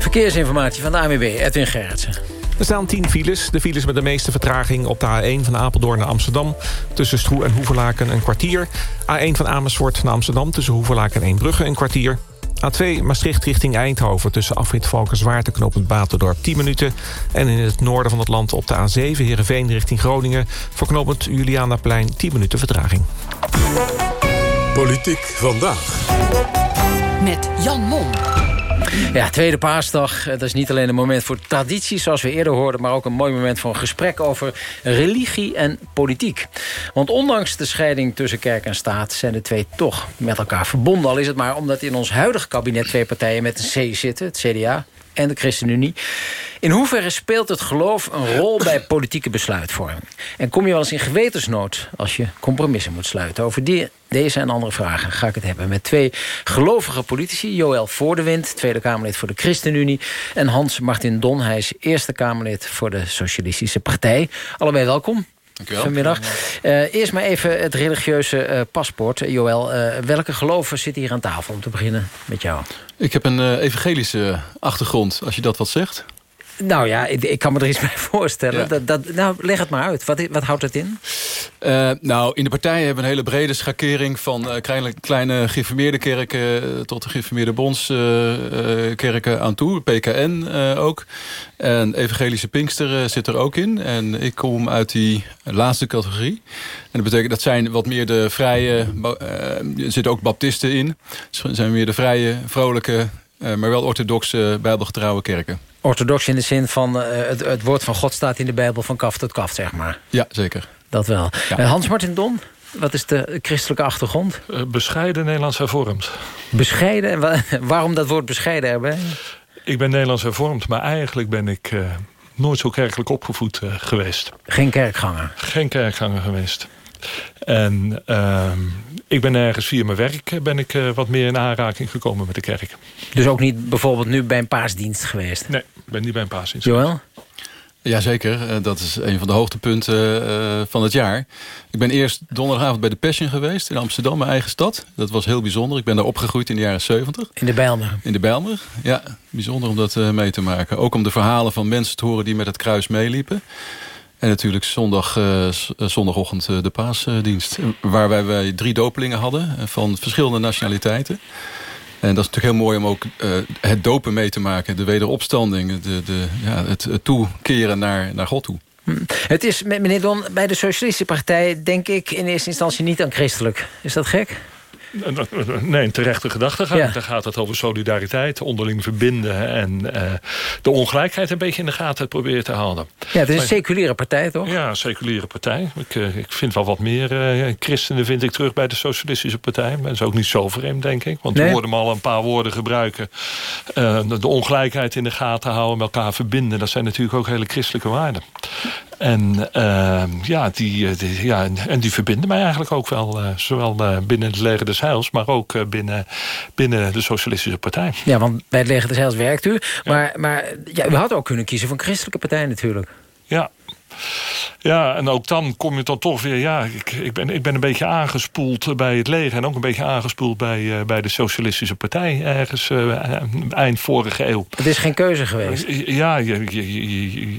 Verkeersinformatie van de ANWB, Edwin Gerritsen. Er staan 10 files. De files met de meeste vertraging op de A1 van Apeldoorn naar Amsterdam. Tussen Stroe en Hoeverlaken een kwartier. A1 van Amersfoort naar Amsterdam tussen Hoeverlaken en Eembrugge een kwartier. A2 Maastricht richting Eindhoven tussen afrit Valkenswaard en knooppunt Baterdorp 10 minuten. En in het noorden van het land op de A7 Heerenveen richting Groningen... voor knooppunt Julianaplein 10 minuten vertraging. Politiek vandaag. Met Jan Mom. Ja, tweede paasdag. Dat is niet alleen een moment voor tradities, zoals we eerder hoorden... maar ook een mooi moment voor een gesprek over religie en politiek. Want ondanks de scheiding tussen kerk en staat... zijn de twee toch met elkaar verbonden. Al is het maar omdat in ons huidige kabinet twee partijen met een C zitten. Het CDA en de ChristenUnie. In hoeverre speelt het geloof een rol bij (coughs) politieke besluitvorming? En kom je wel eens in gewetensnood als je compromissen moet sluiten? Over die, deze en andere vragen ga ik het hebben met twee gelovige politici. Joël Voordewind, Tweede Kamerlid voor de ChristenUnie. En Hans-Martin Don, hij is Eerste Kamerlid voor de Socialistische Partij. Allebei welkom. Dankjewel. Vanmiddag. Eh, eerst maar even het religieuze eh, paspoort. Joël, eh, welke geloven zitten hier aan tafel? Om te beginnen met jou. Ik heb een eh, evangelische achtergrond, als je dat wat zegt. Nou ja, ik, ik kan me er iets bij voorstellen. Ja. Dat, dat, nou, leg het maar uit. Wat, wat houdt het in? Eh, nou, in de partij hebben we een hele brede schakering... van eh, kleine, kleine geïnformeerde kerken eh, tot de geïnformeerde bondskerken aan toe. PKN ook. En evangelische Pinkster zit er ook in. En ik kom uit die laatste categorie. En dat betekent dat zijn wat meer de vrije... er zitten ook baptisten in. Dus het zijn meer de vrije, vrolijke... maar wel orthodoxe, bijbelgetrouwe kerken. Orthodox in de zin van eh, het, het woord van God staat in de Bijbel van kaf tot kaf, zeg maar. Ja, zeker. Dat wel. Ja. Eh, Hans-Martin Don, wat is de christelijke achtergrond? Eh, bescheiden Nederlands hervormd. Bescheiden. En wa- (laughs) waarom dat woord bescheiden erbij? Ik ben Nederlands hervormd, maar eigenlijk ben ik eh, nooit zo kerkelijk opgevoed geweest. Geen kerkganger. Geen kerkganger geweest. En ehm, ik ben ergens via mijn werk eh, ben ik, eh, wat meer in aanraking gekomen met de kerk. Dus ook niet bijvoorbeeld nu bij een paasdienst geweest? Nee, ik ben niet bij een paasdienst. Joël? Jazeker, eh, dat is een van de hoogtepunten eh, van het jaar. Ik ben eerst donderdagavond bij de Passion geweest in Amsterdam, mijn eigen stad. Dat was heel bijzonder. Ik ben daar opgegroeid in de jaren 70. In de Bijlmer? In de Bijlmer, ja. Bijzonder om dat mee te maken. Ook om de verhalen van mensen te horen die met het kruis meeliepen. En natuurlijk zondag, eh, eh, zondagochtend eh, de paasdienst. Waarbij wij drie dopelingen hadden van verschillende nationaliteiten. En dat is natuurlijk heel mooi om ook het dopen mee te maken. De wederopstanding, de, de, ja, het, het toekeren naar, naar God toe. Hm. Het is, me- meneer Don, bij de Socialistische Partij... denk ik in eerste instantie niet aan christelijk. Is dat gek? Nee, een terechte gedachtegang. Ja. Daar gaat het over solidariteit, onderling verbinden... en eh, de ongelijkheid een beetje in de gaten proberen te houden. Ja, het is een seculiere partij, toch? Ja, een seculiere partij. Ik, eh, ik vind wel wat meer eh, christenen vind ik terug bij de Socialistische Partij. Maar dat is ook niet zo vreemd, denk ik. Want Nee. we hoorden hem al een paar woorden gebruiken. De, de ongelijkheid in de gaten houden, met elkaar verbinden. Dat zijn natuurlijk ook hele christelijke waarden. En, uh, ja, die, die, ja, en die verbinden mij eigenlijk ook wel. Uh, zowel uh, binnen het leger des Heils, maar ook binnen, binnen de Socialistische Partij. Ja, want bij het leger des Heils werkt u. Maar, maar ja, u had ook kunnen kiezen voor een christelijke partij natuurlijk. Ja, ja, en ook dan kom je dan toch weer... Ja, ik, ik, ben, ik ben een beetje aangespoeld bij het leger... en ook een beetje aangespoeld bij, uh, bij de Socialistische Partij... ergens uh, eind vorige eeuw. Het is geen keuze geweest? Ja, je, je, je,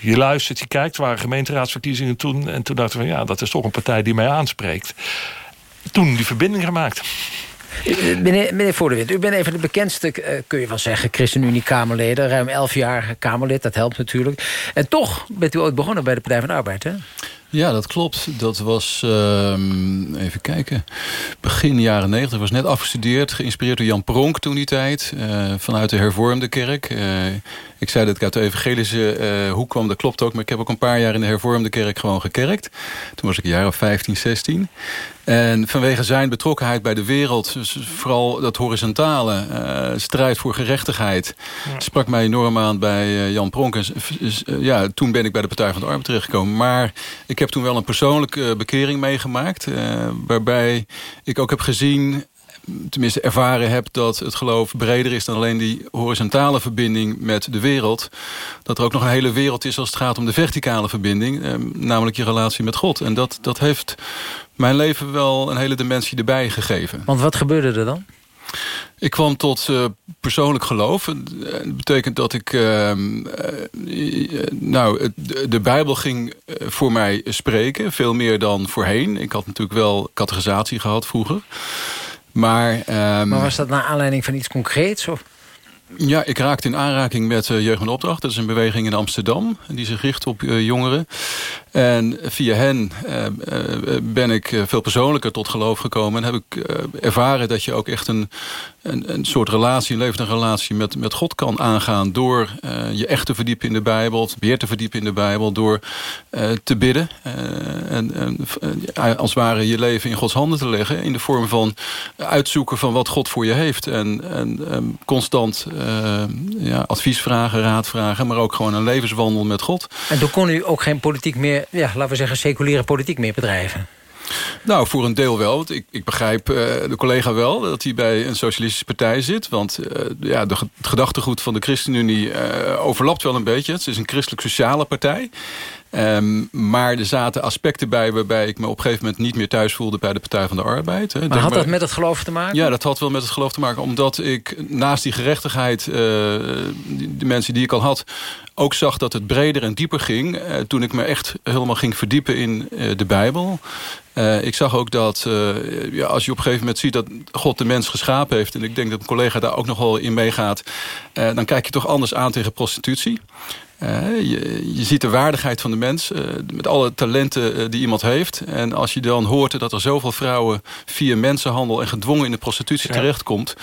je luistert, je kijkt. Er waren gemeenteraadsverkiezingen toen... en toen dachten we, ja, dat is toch een partij die mij aanspreekt. Toen die verbinding gemaakt. Meneer, meneer Voordewind, u bent even de bekendste, kun je wel zeggen... ChristenUnie-Kamerleden, ruim elf jaar Kamerlid, dat helpt natuurlijk. En toch bent u ooit begonnen bij de Partij van de Arbeid, hè? Ja, dat klopt. Dat was, uh, even kijken, begin jaren negentig. was net afgestudeerd, geïnspireerd door Jan Pronk toen die tijd. Uh, vanuit de hervormde kerk. Uh, ik zei dat ik uit de evangelische uh, hoek kwam, dat klopt ook. Maar ik heb ook een paar jaar in de hervormde kerk gewoon gekerkt. Toen was ik een jaar of 15, 16. En vanwege zijn betrokkenheid bij de wereld, dus vooral dat horizontale, uh, strijd voor gerechtigheid, ja. sprak mij enorm aan bij uh, Jan Pronk. En uh, ja, toen ben ik bij de Partij van de Arbeid terechtgekomen. Maar ik heb toen wel een persoonlijke bekering meegemaakt, waarbij ik ook heb gezien tenminste ervaren heb dat het geloof breder is dan alleen die horizontale verbinding met de wereld. Dat er ook nog een hele wereld is als het gaat om de verticale verbinding, eh, namelijk je relatie met God. En dat, dat heeft mijn leven wel een hele dimensie erbij gegeven. Want wat gebeurde er dan? Ik kwam tot uh, persoonlijk geloof. Dat betekent dat ik... Uh, uh, nou, de Bijbel ging voor mij spreken. Veel meer dan voorheen. Ik had natuurlijk wel categorisatie gehad vroeger. Maar, um, maar was dat naar aanleiding van iets concreets? Of? Ja, ik raakte in aanraking met uh, Jeugd en Opdracht. Dat is een beweging in Amsterdam. Die zich richt op uh, jongeren. En via hen uh, ben ik veel persoonlijker tot geloof gekomen. En heb ik ervaren dat je ook echt een, een, een soort relatie, een levende relatie met, met God kan aangaan. Door je echt te verdiepen in de Bijbel. Weer te verdiepen in de Bijbel. Door te bidden. en, en als het ware je leven in Gods handen te leggen. In de vorm van uitzoeken van wat God voor je heeft. En, en constant uh, ja, advies vragen, raad vragen... maar ook gewoon een levenswandel met God. En toen kon u ook geen politiek meer, ja, laten we zeggen... seculiere politiek meer bedrijven? Nou, voor een deel wel. Ik, ik begrijp uh, de collega wel dat hij bij een socialistische partij zit. Want uh, ja, de, het gedachtegoed van de ChristenUnie uh, overlapt wel een beetje. Het is een christelijk-sociale partij. Um, maar er zaten aspecten bij waarbij ik me op een gegeven moment niet meer thuis voelde bij de Partij van de Arbeid. Maar Denk had dat met het geloof te maken? Ja, dat had wel met het geloof te maken. Omdat ik naast die gerechtigheid, uh, die, de mensen die ik al had, ook zag dat het breder en dieper ging. Uh, toen ik me echt helemaal ging verdiepen in uh, de Bijbel. Uh, ik zag ook dat uh, ja, als je op een gegeven moment ziet dat God de mens geschapen heeft... en ik denk dat een collega daar ook nog wel in meegaat... Uh, dan kijk je toch anders aan tegen prostitutie. Je, je, ziet de waardigheid van de mens met alle talenten die iemand heeft. En als je dan hoort dat er zoveel vrouwen via mensenhandel en gedwongen in de prostitutie ja. terechtkomt...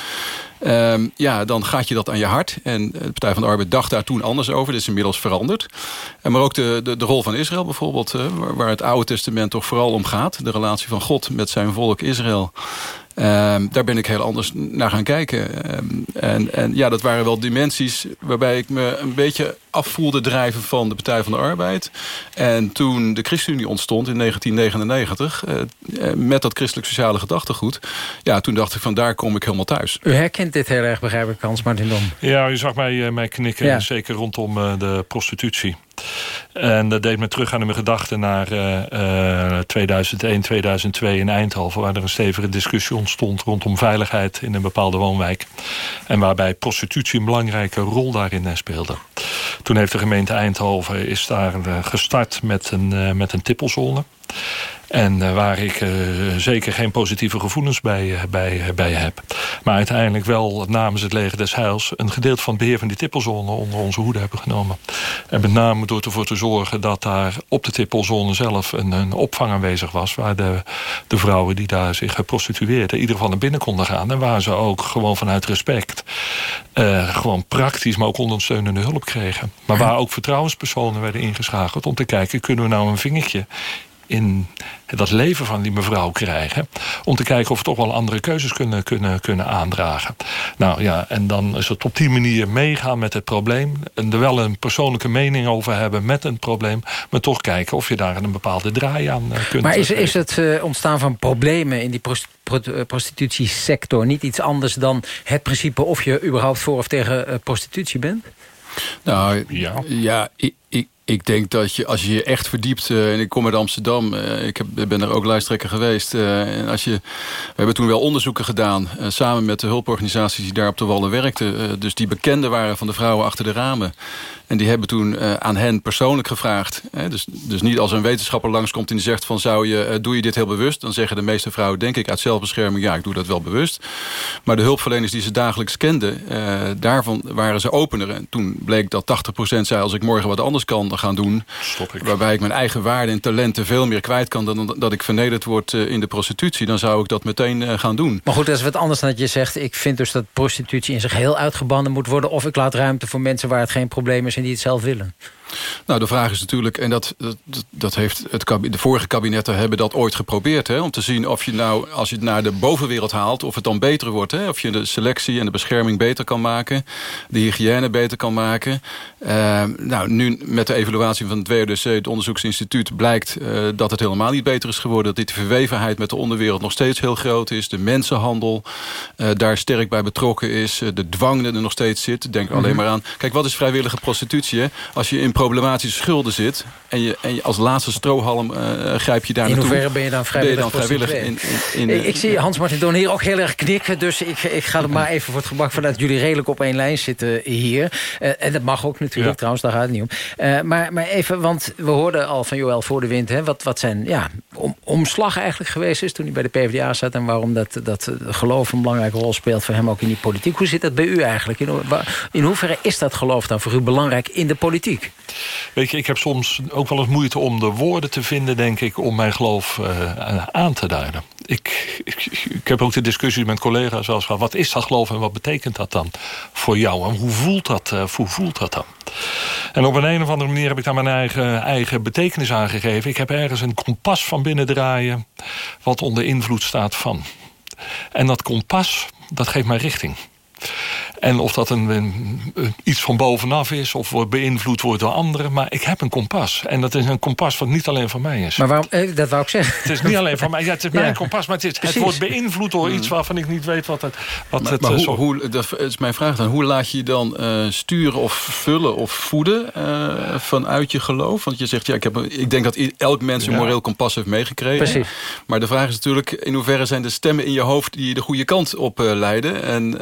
Um, ja, dan gaat je dat aan je hart. En de Partij van de Arbeid dacht daar toen anders over. Dit is inmiddels veranderd. En maar ook de, de, de rol van Israël bijvoorbeeld... Uh, waar, waar het Oude Testament toch vooral om gaat. De relatie van God met zijn volk Israël. Um, daar ben ik heel anders naar gaan kijken. Um, en, en ja, dat waren wel dimensies waarbij ik me een beetje afvoelde drijven van de Partij van de Arbeid. En toen de ChristenUnie ontstond in 1999, uh, met dat christelijk-sociale gedachtegoed, ja, toen dacht ik van daar kom ik helemaal thuis. U herkent dit heel erg, begrijp ik, Hans Martin Dom. Ja, u zag mij, uh, mij knikken, ja. zeker rondom uh, de prostitutie. En dat deed me terug aan mijn gedachten naar uh, 2001, 2002 in Eindhoven... waar er een stevige discussie ontstond rondom veiligheid in een bepaalde woonwijk. En waarbij prostitutie een belangrijke rol daarin speelde. Toen heeft de gemeente Eindhoven is daar gestart met een, uh, met een tippelzone. En uh, waar ik uh, zeker geen positieve gevoelens bij, uh, bij, bij heb. Maar uiteindelijk wel namens het leger des Heils... een gedeelte van het beheer van die tippelzone onder onze hoede hebben genomen. En met name door ervoor te zorgen dat daar op de tippelzone zelf... een, een opvang aanwezig was... waar de, de vrouwen die daar zich geprostitueerden... in ieder geval naar binnen konden gaan. En waar ze ook gewoon vanuit respect... gewoon praktisch, maar ook ondersteunende hulp kregen. Maar waar ook vertrouwenspersonen werden ingeschakeld... om te kijken, kunnen we nou een vingertje in dat leven van die mevrouw krijgen. Om te kijken of we toch wel andere keuzes kunnen, kunnen, kunnen aandragen. Nou ja, en dan is het op die manier meegaan met het probleem. En er wel een persoonlijke mening over hebben met een probleem. Maar toch kijken of je daar een bepaalde draai aan eh, kunt Maar is, geven. is het eh, ontstaan van problemen in die prost- pro- eh, prostitutiesector... niet iets anders dan het principe of je überhaupt voor of tegen eh, prostitutie bent? Nou, ja, ik, ik, ik denk dat je, als je je echt verdiept... eh, en ik kom uit Amsterdam, eh, ik heb, ben er ook lijsttrekker geweest... eh, en als je, we hebben toen wel onderzoeken gedaan... samen met de hulporganisaties die daar op de Wallen werkten... dus die bekenden waren van de vrouwen achter de ramen... En die hebben toen aan hen persoonlijk gevraagd. Hè, dus, dus niet als een wetenschapper langskomt en die zegt van... Zou je, doe je dit heel bewust? Dan zeggen de meeste vrouwen, denk ik, uit zelfbescherming... ja, ik doe dat wel bewust. Maar de hulpverleners die ze dagelijks kenden... daarvan waren ze opener. En toen bleek dat 80% zei... als ik morgen wat anders kan gaan doen... waarbij ik mijn eigen waarde en talenten veel meer kwijt kan... dan dat ik vernederd word eh, in de prostitutie... dan zou ik dat meteen eh, gaan doen. Maar goed, dat is wat anders dan dat je zegt... ik vind dus dat prostitutie in zich heel uitgebannen moet worden... of ik laat ruimte voor mensen waar het geen probleem is... en die het zelf willen. Nou, de vraag is natuurlijk, en dat, dat, dat heeft het de vorige kabinetten hebben dat ooit geprobeerd. Hè, om te zien of je nou, als je het naar de bovenwereld haalt, of het dan beter wordt. Hè, of je de selectie en de bescherming beter kan maken. De hygiëne beter kan maken. Eh, nou, nu met de evaluatie van het WODC, het onderzoeksinstituut, blijkt eh, dat het helemaal niet beter is geworden. Dat die verwevenheid met de onderwereld nog steeds heel groot is. De mensenhandel eh, daar sterk bij betrokken is. Eh, de dwang die er nog steeds zit. Denk alleen Mhm. maar aan. Kijk, wat is vrijwillige prostitutie? Hè? Als je in problematische schulden zit en je, en je als laatste strohalm eh, grijp je daar In naartoe. hoeverre ben je dan vrijwillig, Ben je dan vrijwillig in, in, in, ik, ik zie Hans-Martin Doon hier ook heel erg knikken... dus ik, ik ga er maar even voor het gebak vanuit jullie redelijk op één lijn zitten hier. Eh, en dat mag ook natuurlijk, Ja. trouwens, daar gaat het niet om. Eh, maar, maar even, want we hoorden al van Joël voor de wind... Hè, wat, wat zijn ja, om, omslag eigenlijk geweest is toen hij bij de PvdA zat... en waarom dat, dat eh, geloof een belangrijke rol speelt voor hem ook in die politiek. Hoe zit dat bij u eigenlijk? In, in hoeverre is dat geloof dan voor u belangrijk in de politiek? Weet je, ik heb soms ook wel eens moeite om de woorden te vinden, denk ik, om mijn geloof eh, aan te duiden. Ik, ik, heb ook de discussie met collega's wel eens gehad. Wat is dat geloof en wat betekent dat dan voor jou? En hoe voelt dat, eh, hoe voelt dat dan? En op een, een of andere manier heb ik daar mijn eigen, eigen betekenis aan gegeven. Ik heb ergens een kompas van binnen draaien... wat onder invloed staat van. En dat kompas, dat geeft mij richting. En of dat een, iets van bovenaf is of wordt beïnvloed wordt door anderen. Maar ik heb een kompas. En dat is een kompas wat niet alleen van mij is. Maar waarom, eh, dat wou ik zeggen. Het is niet alleen van mij. Ja, het is (laughs) Ja. mijn kompas, maar het, is, het wordt beïnvloed door iets waarvan ik niet weet wat het, wat Maar, het maar eh, hoe, zo- hoe, dat is mijn vraag dan. Hoe laat je je dan eh, sturen of vullen of voeden eh, vanuit je geloof? Want je zegt, ja, ik, heb, ik denk dat elk mens een Ja. moreel kompas heeft meegekregen. Precies. Maar de vraag is natuurlijk, in hoeverre zijn de stemmen in je hoofd... die je de goede kant op eh, leiden? En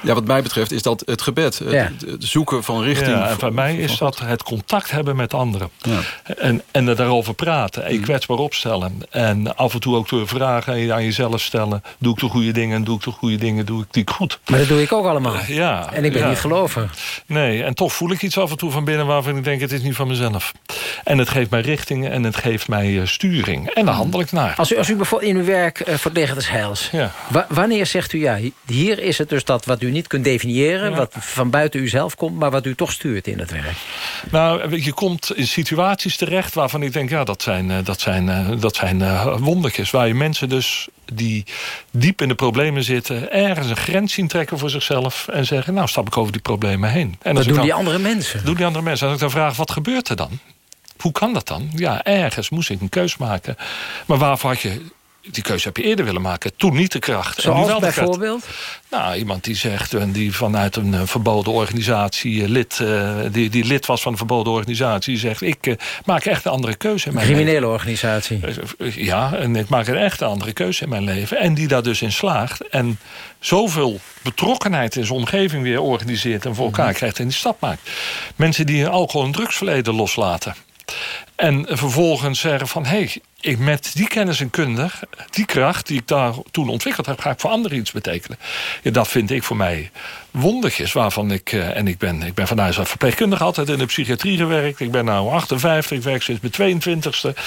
ja, wat mij betreft is dat het gebed. Het, Ja. het zoeken van richting. Ja, en van- voor mij is dat het contact hebben met anderen. Ja. En, en er daarover praten. Mhm. En kwetsbaar opstellen. En af en toe ook de vragen aan jezelf stellen. Doe ik de goede dingen? Doe ik de goede dingen? Doe ik die goed? Maar dat doe ik ook allemaal. Ja. En ik ben ja. niet gelover. Nee, en toch voel ik iets af en toe van binnen waarvan ik denk het is niet van mezelf. En het geeft mij richting en het geeft mij eh, sturing. En daar handel ik naar. Als u, als u bijvoorbeeld in uw werk eh, voor heils... Wa- wanneer zegt u, ja, hier is het dus dat wat u niet kunt definiëren... wat van buiten u zelf komt, maar wat u toch stuurt in het werk? Nou, je komt in situaties terecht waarvan ik denk... ja, dat zijn, eh, dat zijn, eh, dat zijn eh, wondertjes. Waar je mensen dus die diep in de problemen zitten... ergens een grens zien trekken voor zichzelf... en zeggen, nou stap ik over die problemen heen. En ik doen dan- die andere mensen? doen die andere mensen. Als ik dan vraag, wat gebeurt er dan? Hoe kan dat dan? Ja, ergens moest ik een keus maken. Maar waarvoor had je... Die keuze heb je eerder willen maken. Toen niet de kracht. en nu Zoals wel bijvoorbeeld? Nou, iemand die zegt, en die vanuit een eh, verboden organisatie eh, lid, eh, die, die lid was van een verboden organisatie, die zegt, ik eh, maak echt een andere keuze in mijn leven. criminele organisatie. Ja, en ik maak een echt een andere keuze in mijn leven. En die daar dus in slaagt. En zoveel betrokkenheid in zijn omgeving weer organiseert... en voor elkaar krijgt en die stap maakt. Mensen die een alcohol- en drugsverleden loslaten. En vervolgens zeggen van... hé, hey, ik met die kennis en kunde, die kracht die ik daar toen ontwikkeld heb... ga ik voor anderen iets betekenen. Ja, dat vind ik voor mij wondertjes waarvan ik... eh, en ik ben, ik ben van huis uit verpleegkundige altijd in de psychiatrie gewerkt. Ik ben nu 58, ik werk sinds mijn 22e.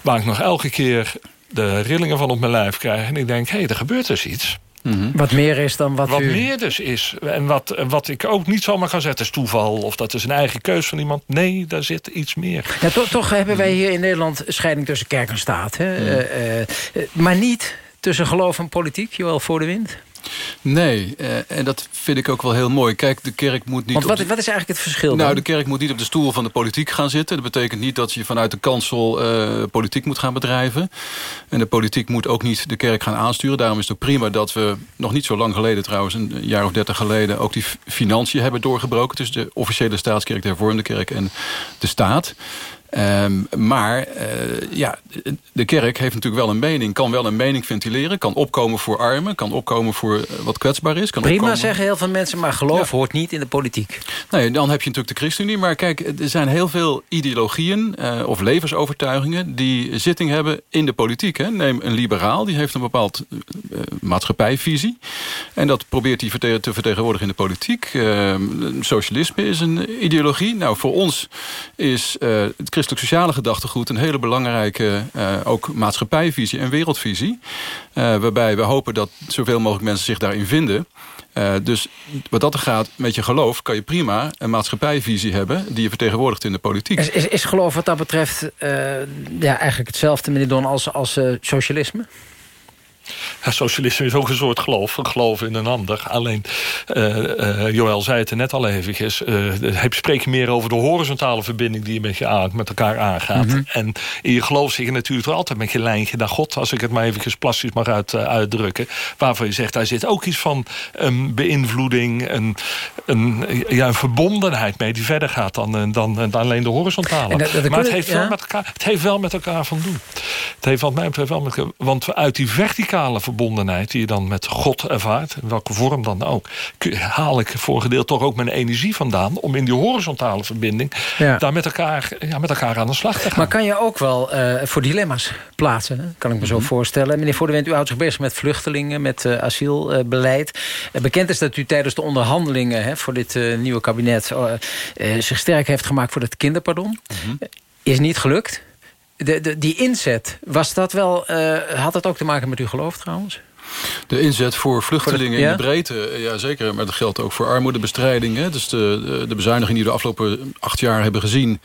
Waar ik nog elke keer de rillingen van op mijn lijf krijg. En ik denk, hé, hey, er gebeurt dus iets. Wat meer is dan wat, Wat u... meer dus is. En wat, wat ik ook niet zomaar ga zetten is toeval. Of dat is een eigen keus van iemand. Nee, daar zit iets meer. Ja, toch, toch hebben wij hier in Nederland scheiding tussen kerk en staat. Hè? Eh, eh, maar niet tussen geloof en politiek, Joël voor de wind. Nee, eh, en dat vind ik ook wel heel mooi. Kijk, de kerk moet niet... Want wat, de- wat is eigenlijk het verschil Nou, dan? de kerk moet niet op de stoel van de politiek gaan zitten. Dat betekent niet dat je vanuit de kansel eh, politiek moet gaan bedrijven. En de politiek moet ook niet de kerk gaan aansturen. Daarom is het ook prima dat we nog niet zo lang geleden trouwens... een jaar of dertig geleden ook die financiën hebben doorgebroken... tussen de officiële staatskerk, de hervormde kerk en de staat. Ehm, maar eh, ja, de kerk heeft natuurlijk wel een mening. Kan wel een mening ventileren. Kan opkomen voor armen. Kan opkomen voor eh, wat kwetsbaar is. Kan Prima opkomen... zeggen heel veel mensen, maar geloof hoort niet in de politiek. Nee, dan heb je natuurlijk de ChristenUnie. Maar kijk, er zijn heel veel ideologieën eh, of levensovertuigingen... die zitting hebben in de politiek. Hè. Neem een liberaal, die heeft een bepaald maatschappijvisie. En dat probeert hij verte- te vertegenwoordigen in de politiek. Eh, socialisme is een ideologie. Nou, voor ons is het christelijk-sociale gedachtegoed... een hele belangrijke eh, ook maatschappijvisie en wereldvisie. Eh, waarbij we hopen dat zoveel mogelijk mensen zich daarin vinden... Eh, dus wat dat er gaat met je geloof... kan je prima een maatschappijvisie hebben... die je vertegenwoordigt in de politiek. Is, is, geloof wat dat betreft ja, eigenlijk hetzelfde, meneer Don, als, als socialisme? Ja, socialisme is ook een soort geloof. Een geloof in een ander. Alleen, eh, Joël zei het er net al eventjes. eh hij spreekt meer over de horizontale verbinding... die je met, je aan, met elkaar aangaat. Mhm. En in je geloof zit je natuurlijk altijd met je lijntje naar God. Als ik het maar eventjes plastisch mag uit, uitdrukken. Waarvan je zegt, daar zit ook iets van een beïnvloeding... een, een, ja, een verbondenheid mee die verder gaat dan, dan, dan alleen de horizontale. En dat- dat maar het heeft, ja. wel met elkaar, het heeft wel met elkaar van doen. Het heeft wat mij betreft wel met elkaar... Want uit die verticale verbondenheid die je dan met God ervaart... in welke vorm dan ook... haal ik voor een gedeelte toch ook mijn energie vandaan... om in die horizontale verbinding... Ja. daar met elkaar, ja, met elkaar aan de slag te gaan. Maar kan je ook wel eh, voor dilemma's plaatsen, hè? kan ik me zo Mhm. voorstellen. Meneer Voor de Wind, u houdt zich bezig met vluchtelingen, met eh, asielbeleid. Eh, bekend is dat u tijdens de onderhandelingen hè, voor dit nieuwe kabinet... zich sterk heeft gemaakt voor het kinderpardon. Eh, Is niet gelukt. De, de, die inzet, was dat wel, eh, had dat ook te maken met uw geloof trouwens? De inzet voor vluchtelingen ja? in de breedte, eh, ja zeker. Maar dat geldt ook voor armoedebestrijding. Hè. Dus de, de, de bezuinigingen die we de afgelopen acht jaar hebben gezien...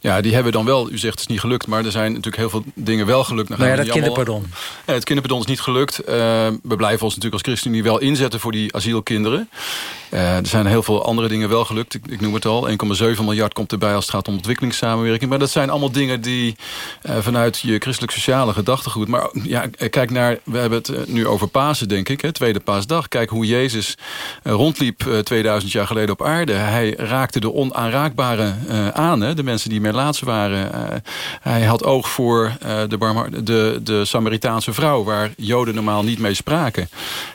Ja, die hebben dan wel, u zegt het is niet gelukt... maar er zijn natuurlijk heel veel dingen wel gelukt. Nou ja, dat allemaal- kinderpardon. Ja, het kinderpardon is niet gelukt. Eh, we blijven ons natuurlijk als ChristenUnie wel inzetten voor die asielkinderen. Eh, er zijn heel veel andere dingen wel gelukt. Ik, ik noem het al. 1,7 miljard komt erbij als het gaat om ontwikkelingssamenwerking. Maar dat zijn allemaal dingen die eh, vanuit je christelijk-sociale gedachtegoed... maar ja, eh, kijk naar, we hebben het eh, nu over Pasen, denk ik. Hè, tweede paasdag. Kijk hoe Jezus eh, rondliep eh, 2000 jaar geleden op aarde. Hij raakte de onaanraakbaren eh, aan. Hè, de mensen die laatst waren. Eh, hij had oog voor eh, de, de, de Samaritaanse vrouw... waar Joden normaal niet mee spraken.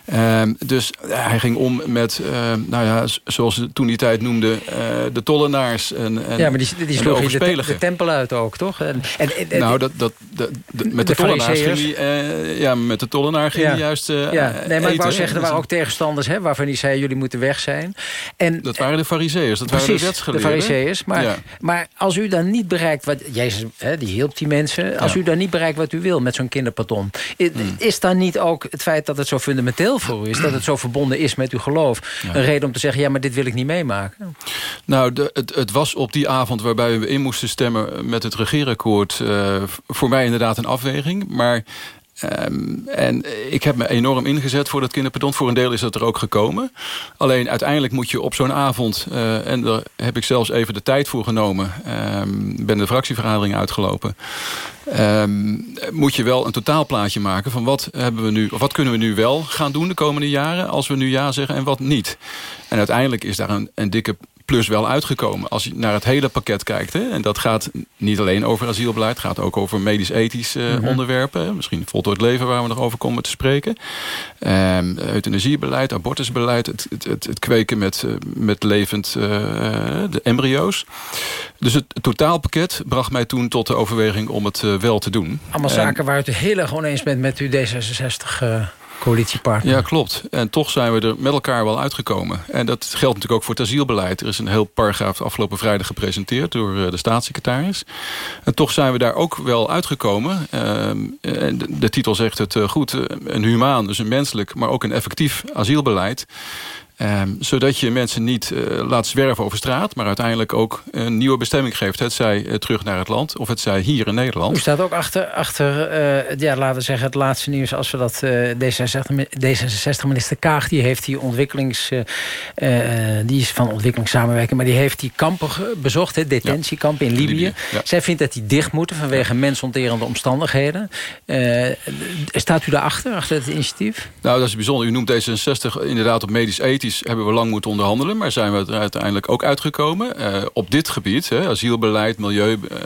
Ehm, dus hij ging om met, eh, nou ja, zoals ze toen die tijd noemden... eh, de tollenaars en, en ja, maar die, die de sloeg je de, te- de tempel uit ook, toch? En, en, en- Nou, dat, dat, met de, De tollenaars ging hij, eh, ja, met de tollenaar ging hij juist eh, ja. Nee, maar ik wou zeggen, er waren ook tegenstanders... Hè, waarvan die zei, jullie moeten weg zijn. En, Dat waren de fariseërs, dat Precies, waren de de wetsgeleerden. fariseërs. Maar, Ja. maar als u dan niet bereikt wat... Jezus, hè, die hielp die mensen. Als Ja. u dan niet bereikt wat u wil met zo'n kinderpardon... i- is dan niet ook het feit dat het zo fundamenteel voor u is... dat het zo verbonden is met uw geloof... Een reden om te zeggen... ja, maar dit wil ik niet meemaken? Nou, de, het, het was op die avond waarbij we in moesten stemmen met het regeerakkoord... eh, voor mij inderdaad een afweging. Maar ehm, en ik heb me enorm ingezet voor dat kinderpardon. Voor een deel is dat er ook gekomen. Alleen uiteindelijk moet je op zo'n avond... eh, en daar heb ik zelfs even de tijd voor genomen... ehm, ben de fractievergadering uitgelopen... ehm, moet je wel een totaalplaatje maken van wat, hebben we nu, of wat kunnen we nu wel gaan doen de komende jaren... als we nu ja zeggen en wat niet. En uiteindelijk is daar een, een dikke plus wel uitgekomen. Als je naar het hele pakket kijkt. Hè, en dat gaat niet alleen over asielbeleid. Het gaat ook over medisch-ethisch eh, Mhm. onderwerpen. Misschien voltooid leven waar we nog over komen te spreken. Ehm euthanasiebeleid, abortusbeleid. Het, het, het, het kweken met, eh, met levend eh, de embryo's. Dus het, totaalpakket bracht mij toen tot de overweging om het wel te doen. Allemaal En- zaken waar u het heel erg oneens bent met uw D66... coalitiepartner. Ja, klopt. En toch zijn we er met elkaar wel uitgekomen. En dat geldt natuurlijk ook voor het asielbeleid. Er is een heel paragraaf afgelopen vrijdag gepresenteerd... door eh, de staatssecretaris. En toch zijn we daar ook wel uitgekomen. Ehm, de, titel zegt het eh, goed. Een humaan, dus een menselijk, maar ook een effectief asielbeleid. Ehm, zodat je mensen niet eh, laat zwerven over straat... maar uiteindelijk ook een nieuwe bestemming geeft. Het zij eh, terug naar het land of het zij hier in Nederland. U staat ook achter, achter eh, ja, laten we zeggen, het laatste nieuws... als we dat eh, D66-minister Kaag, die heeft die ontwikkelings... die is van ontwikkelingssamenwerking... maar die heeft die kampen bezocht, hè, detentiekampen in Libië. Libië, ja. Zij vindt dat die dicht moeten vanwege mensonterende omstandigheden. Staat u daarachter, achter het initiatief? Nou, dat is bijzonder. U noemt D66 inderdaad op medisch-ethisch hebben we lang moeten onderhandelen. Maar zijn we er uiteindelijk ook uitgekomen. Eh, op dit gebied, hè, asielbeleid, milieu, eh,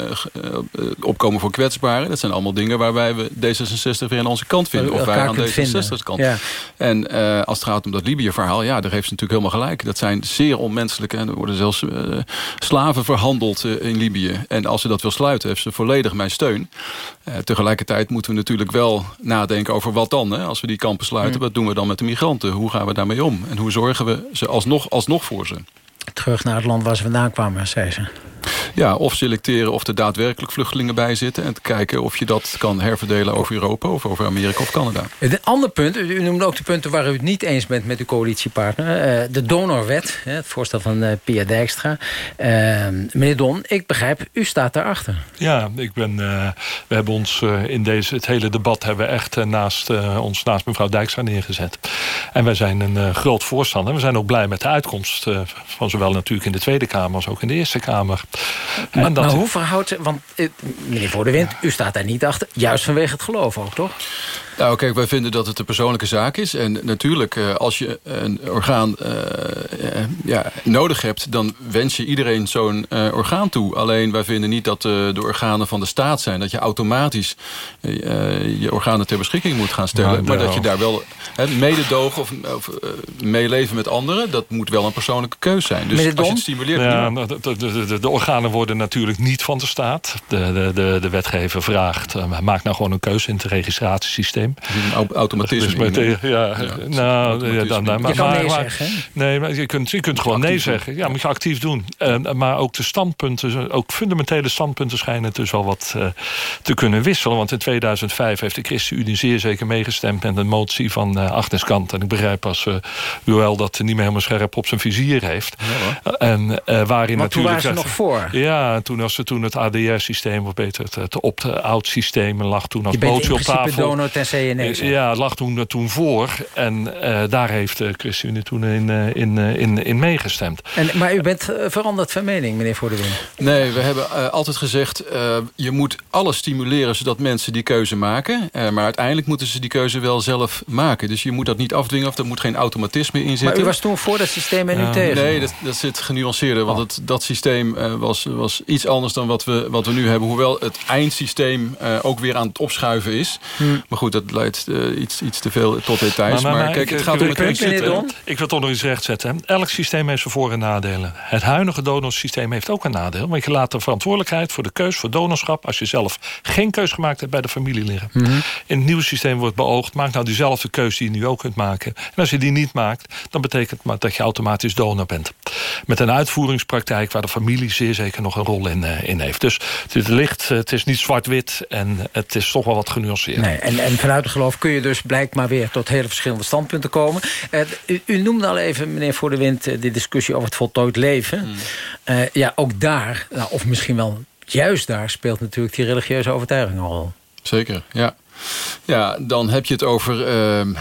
eh, opkomen voor kwetsbaren. Dat zijn allemaal dingen waarbij we D66 weer aan onze kant vinden. Of wij aan kunt D66's vinden. kant. Ja. En als het gaat om dat Libië-verhaal, ja, daar heeft ze natuurlijk helemaal gelijk. Dat zijn zeer onmenselijke, en er worden zelfs slaven verhandeld in Libië. En als ze dat wil sluiten, heeft ze volledig mijn steun. Tegelijkertijd moeten we natuurlijk wel nadenken over wat dan. Hè? Als we die kampen sluiten, Hmm. wat doen we dan met de migranten? Hoe gaan we daarmee om? En hoe zorgen we ze alsnog, alsnog voor ze? Terug naar het land waar ze vandaan kwamen, zei ze. Ja, of selecteren of er daadwerkelijk vluchtelingen bij zitten... en te kijken of je dat kan herverdelen over Europa... of over Amerika of Canada. Een ander punt, u noemde ook de punten waar u het niet eens bent met uw coalitiepartner. Eh, de donorwet, hè, het voorstel van eh, Pia Dijkstra. Eh, meneer Don, ik begrijp, u staat daarachter. Ja, ik ben, eh, we hebben ons eh, in deze, het hele debat hebben we echt naast, eh, ons naast mevrouw Dijkstra neergezet. En wij zijn een eh, groot voorstander. We zijn ook blij met de uitkomst eh, van zowel natuurlijk in de Tweede Kamer als ook in de Eerste Kamer. En Maar, dat- maar hoe verhoudt ze... Want eh, meneer Voor de Wind, u staat daar niet achter. Juist vanwege het geloof ook, toch? Nou, kijk, wij vinden dat het een persoonlijke zaak is. En natuurlijk, eh, als je een orgaan eh, eh, ja, nodig hebt... dan wens je iedereen zo'n eh, orgaan toe. Alleen, wij vinden niet dat eh, de organen van de staat zijn. Dat je automatisch eh, eh, je organen ter beschikking moet gaan stellen. Nou, maar dat je daar wel hè, mededogen of, of eh, meeleven met anderen... dat moet wel een persoonlijke keus zijn. Dus als je het stimuleert... Ja, nou, de, de, de, de organen worden natuurlijk niet van de staat. De, de, de, de wetgever vraagt, eh, maak nou gewoon een keuze in het registratiesysteem. Een automatisme Dus eh, ja, Ja, is nou, automatisme. ja, dan, Je maar, kan maar- nee maar- zeggen? Nee, maar je kunt, je kunt gewoon nee doen. zeggen. Ja, moet je actief doen. Eh, maar ook de standpunten, ook fundamentele standpunten schijnen dus wel wat eh, te kunnen wisselen. Want in 2005 heeft de ChristenUnie zeer zeker meegestemd met een motie van eh Agnes Kant. En ik begrijp als uh, Joël dat niet meer helemaal scherp op zijn vizier heeft. en eh, waarin toen natuurlijk... waren ze nog voor. Ja, toen als ze toen het ADR-systeem, of beter het, het opt-out systeem, lag toen als Je bent in bootje op principe tafel. donor tenzij je nee zegt. Ja, het lag toen, toen voor. En eh, daar heeft de ChristenUnie toen in, eh, in, eh, in, in meegestemd. En, maar u bent eh, veranderd van mening, meneer Voor de Wind. Nee, we hebben eh, altijd gezegd... eh, je moet alles stimuleren zodat mensen die keuze maken. Eh, maar uiteindelijk moeten ze die keuze wel zelf maken. Dus je moet dat niet afdwingen of er moet geen automatisme in zitten. Maar u was toen voor dat systeem en nu tegen? Nee, dat, dat zit genuanceerder. Want het, dat systeem eh, was, was iets anders dan wat we, wat we nu hebben. Hoewel het eindsysteem eh, ook weer aan het opschuiven is. Hmm. Maar goed, dat leidt eh, iets, iets te veel tot details. Maar, kijk, ik- het gaat om ik- het ik- principe. ik- wil toch nog iets rechtzetten. Elk systeem heeft zijn voor- en nadelen. Het huidige donorsysteem heeft ook een nadeel. Want je laat de verantwoordelijkheid voor de keus voor donorschap... als je zelf geen keus gemaakt hebt bij de familie liggen. Mhm. In het nieuwe systeem wordt beoogd... maak nou diezelfde keus die je nu ook kunt maken. En als je die niet maakt, dan betekent het dat je automatisch donor bent. Met een uitvoeringspraktijk waar de familie zeer zeker nog een rol in, eh, in heeft. Dus het ligt, het is niet zwart-wit en het is toch wel wat genuanceerd. Nee, en, en vanuit het geloof kun je dus blijkbaar weer tot hele verschillende standpunten komen. Eh, u, u noemde al even, meneer Voor de Wind, eh, de discussie over het voltooid leven. Hmm. Eh, ja, ook daar, nou, of misschien wel juist daar, speelt natuurlijk die religieuze overtuiging al. rol. Zeker, ja. Ja, dan heb je het over ehm,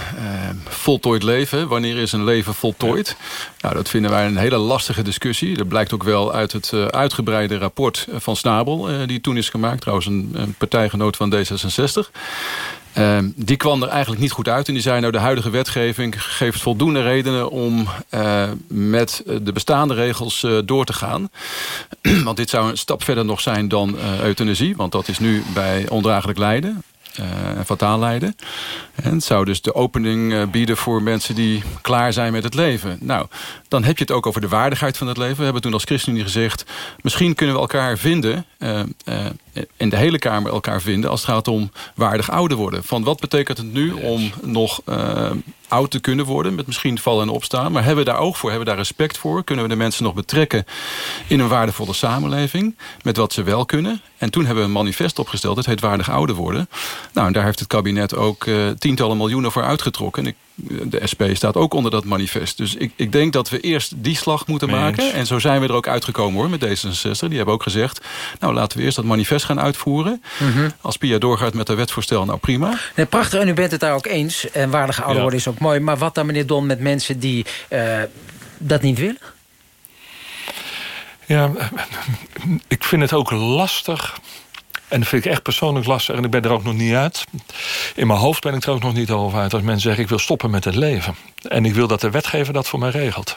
voltooid leven. Wanneer is een leven voltooid? Nou, dat vinden wij een hele lastige discussie. Dat blijkt ook wel uit het eh, uitgebreide rapport van Snabel... eh, die toen is gemaakt, trouwens een, een partijgenoot van D66... Ehm, die kwam er eigenlijk niet goed uit. En die zei, nou, de huidige wetgeving geeft voldoende redenen... om eh, met de bestaande regels eh, door te gaan. (clears throat) want dit zou een stap verder nog zijn dan eh, euthanasie. Want dat is nu bij ondraaglijk lijden. Eh, En fataal lijden. En het zou dus de opening eh, bieden voor mensen die klaar zijn met het leven. Nou, dan heb je het ook over de waardigheid van het leven. We hebben toen als ChristenUnie gezegd... misschien kunnen we elkaar vinden... in de hele Kamer elkaar vinden... als het gaat om waardig ouder worden. Van wat betekent het nu om nog eh, oud te kunnen worden... met misschien vallen en opstaan. Maar hebben we daar oog voor? Hebben we daar respect voor? Kunnen we de mensen nog betrekken in een waardevolle samenleving... met wat ze wel kunnen? En toen hebben we een manifest opgesteld. Het heet Waardig Ouder Worden. Nou, en daar heeft het kabinet ook eh, tientallen miljoenen voor uitgetrokken. En ik, de SP staat ook onder dat manifest. Dus ik, ik denk dat we eerst die slag moeten maken. En zo zijn we er ook uitgekomen hoor, met D66. Die hebben ook gezegd, nou laten we eerst dat manifest gaan uitvoeren. Mhm. Als Pia doorgaat met haar wetsvoorstel, nou prima. Nee, prachtig, en u bent het daar ook eens. En waardige ouder Ja. worden is ook mooi. Maar wat dan, meneer Don, met mensen die eh, dat niet willen? Ja, (laughs) ik vind het ook lastig. En dat vind ik echt persoonlijk lastig. En ik ben er ook nog niet uit. In mijn hoofd ben ik ook nog niet over uit. Als mensen zeggen, ik wil stoppen met het leven. En ik wil dat de wetgever dat voor mij regelt.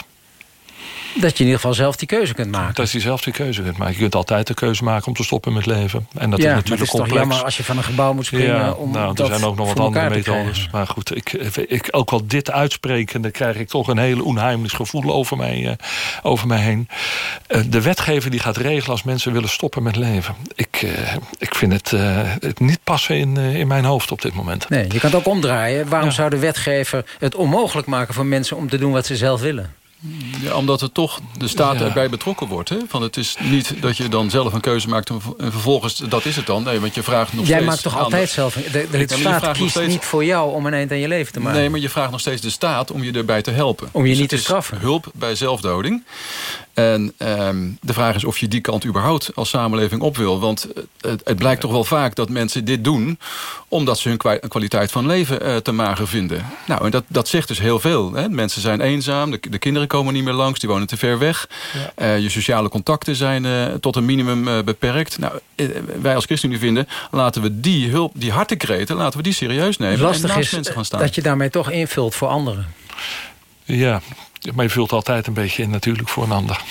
Dat je in ieder geval zelf die keuze kunt maken. Dat je zelf die keuze kunt maken. Je kunt altijd de keuze maken om te stoppen met leven. En dat ja, is maar natuurlijk het is toch jammer als je van een gebouw moet springen... Ja, om nou, er zijn ook nog wat andere methodes. Maar goed, ik, ik, ook wel dit uitspreken... dan krijg ik toch een heel onheimelijk gevoel over mij, eh, over mij heen. Eh, de wetgever die gaat regelen als mensen willen stoppen met leven. Ik, eh, ik vind het, het niet passen in, in mijn hoofd op dit moment. Nee, je kan het ook omdraaien. Waarom zou de wetgever het onmogelijk maken voor mensen... om te doen wat ze zelf willen? Ja, omdat er toch de staat Ja. erbij betrokken wordt. Hè? Van het is niet dat je dan zelf een keuze maakt en en vervolgens dat is het dan. Nee, want je vraagt nog Jij steeds... maakt toch altijd de- zelf... De, de, je staat kiest steeds- niet voor jou om een eind aan je leven te maken. Nee, maar je vraagt nog steeds de staat om je erbij te helpen. Om je Dus niet te straffen. hulp bij zelfdoding. En ehm, de vraag is of je die kant überhaupt als samenleving op wil. Want het, het blijkt toch wel vaak dat mensen dit doen... omdat ze hun kwa- kwaliteit van leven eh, te mager vinden. Nou, en dat, dat zegt dus heel veel. Hè? Mensen zijn eenzaam, de, de kinderen komen niet meer langs... die wonen te ver weg. Eh, je sociale contacten zijn eh, tot een minimum eh, beperkt. Nou, wij als ChristenUnie vinden... laten we die hulp, die hartekreten, laten we die serieus nemen. en Lastig naast is mensen gaan staan. dat je daarmee toch invult voor anderen. Ja, maar je vult altijd een beetje in natuurlijk voor een ander.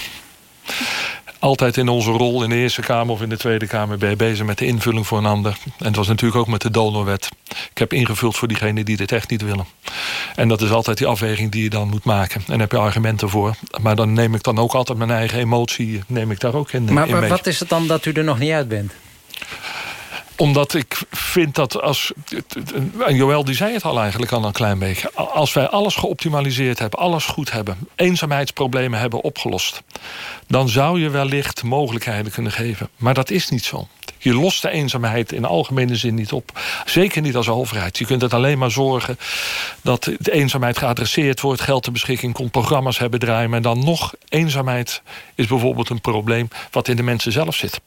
Altijd in onze rol in de Eerste Kamer of in de Tweede Kamer... ben je bezig met de invulling voor een ander. En dat was natuurlijk ook met de donorwet. Ik heb ingevuld voor diegenen die dit echt niet willen. En dat is altijd die afweging die je dan moet maken. En daar heb je argumenten voor. Maar dan neem ik dan ook altijd mijn eigen emotie... neem ik daar ook in, Maar in mee. wat is het dan dat u er nog niet uit bent? Omdat ik vind dat als... En Joël die zei het al eigenlijk al een klein beetje. Als wij alles geoptimaliseerd hebben, alles goed hebben... eenzaamheidsproblemen hebben opgelost... dan zou je wellicht mogelijkheden kunnen geven. Maar dat is niet zo. Je lost de eenzaamheid in algemene zin niet op. Zeker niet als overheid. Je kunt het alleen maar zorgen dat de eenzaamheid geadresseerd wordt... geld ter beschikking komt, programma's hebben draaien... maar dan nog eenzaamheid is bijvoorbeeld een probleem... wat in de mensen zelf zit.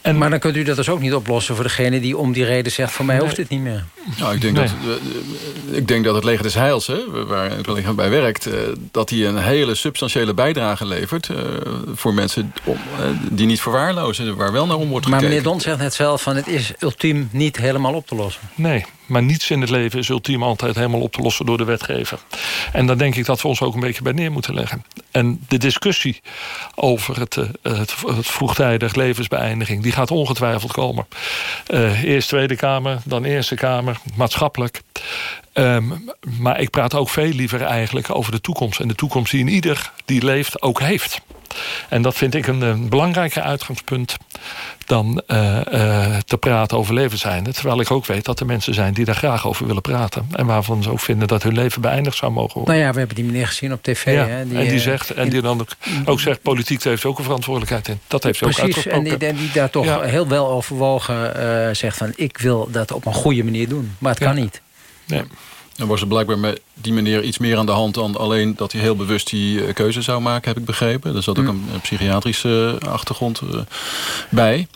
En, maar dan kunt u dat dus ook niet oplossen voor degene die om die reden zegt... voor mij hoeft het niet meer. Nou, ik denk, Nee. dat, eh, ik denk dat het leger des Heils, hè, waar het leger bij werkt... eh, dat hij een hele substantiële bijdrage levert... eh, voor mensen om, eh, die niet verwaarlozen, waar wel naar om wordt Maar gekeken. Don zegt net zelf van het is ultiem niet helemaal op te lossen. Nee, maar niets in het leven is ultiem altijd helemaal op te lossen door de wetgever. En daar denk ik dat we ons ook een beetje bij neer moeten leggen. En de discussie over het, eh, het, vroegtijdig levensbeëindiging... die gaat ongetwijfeld komen. Eh, eerst Tweede Kamer, dan Eerste Kamer, maatschappelijk. Ehm, maar ik praat ook veel liever eigenlijk over de toekomst. En de toekomst die ieder die leeft ook heeft. En dat vind ik een, een belangrijker uitgangspunt dan eh, eh, te praten over levenseinde. Terwijl ik ook weet dat er mensen zijn die daar graag over willen praten. En waarvan ze ook vinden dat hun leven beëindigd zou mogen worden. Nou ja, we hebben die meneer gezien op tv. Ja, hè, en die eh, zegt, en die dan ook, zegt, politiek heeft ook een verantwoordelijkheid in. Dat heeft ze ook Precies, en uitgesproken. die, die daar toch Ja. heel wel overwogen eh, zegt van... ik wil dat op een goede manier doen, maar het kan niet. Nee. Er was er blijkbaar met die meneer iets meer aan de hand dan alleen dat hij heel bewust die eh, keuze zou maken, heb ik begrepen. Er zat ook Hm. een, een psychiatrische eh, achtergrond eh, bij.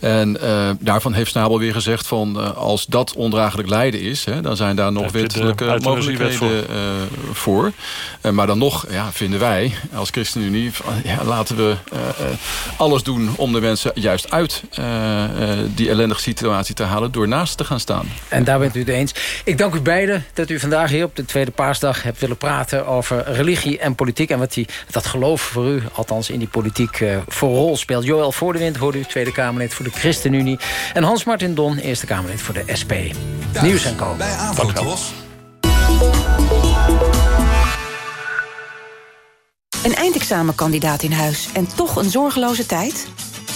En eh, daarvan heeft Snabel weer gezegd van eh, als dat ondraaglijk lijden is, hè, dan zijn daar nog Heb je de wettelijke mogelijkheden eh, voor. Eh, maar dan nog ja, vinden wij als ChristenUnie van, ja, laten we alles doen om de mensen juist uit eh, eh, die ellendige situatie te halen door naast te gaan staan. En daar bent u het eens. Ik dank u beiden dat u vandaag hier op de Tweede Paasdag hebt willen praten... over religie en politiek en wat die, dat geloof voor u, althans in die politiek, eh, voor rol speelt. Joël Voordewind hoorde u, Tweede Kamerlid voor de ChristenUnie. En Hans-Martin Don, Eerste Kamerlid voor de SP. Nieuws en Co. Bij Avotros. Een eindexamenkandidaat in huis en toch een zorgeloze tijd?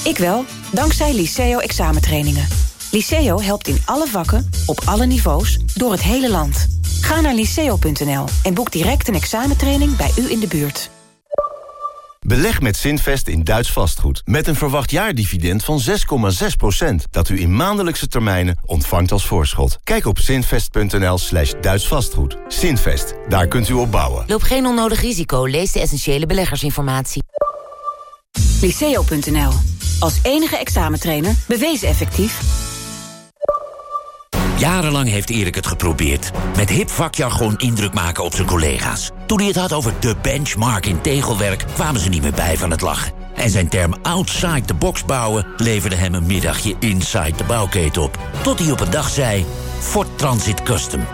Ik wel, dankzij Liceo examentrainingen. Liceo helpt in alle vakken, op alle niveaus, door het hele land. Ga naar liceo.nl en boek direct een examentraining bij u in de buurt. Beleg met Zinvest in Duits vastgoed. Met een verwacht jaardividend van 6,6%. Dat u in maandelijkse termijnen ontvangt als voorschot. Kijk op zinvest.nl slash Duits vastgoed. Zinvest, daar kunt u op bouwen. Loop geen onnodig risico. Lees de essentiële beleggersinformatie. Liceo.nl. Als enige examentrainer bewezen effectief. Jarenlang heeft Erik het geprobeerd. Met hip vakjargon indruk maken op zijn collega's. Toen hij het had over de benchmark in tegelwerk... kwamen ze niet meer bij van het lachen. En zijn term outside the box bouwen... leverde hem een middagje inside de bouwketen op. Tot hij op een dag zei... Ford Transit Custom.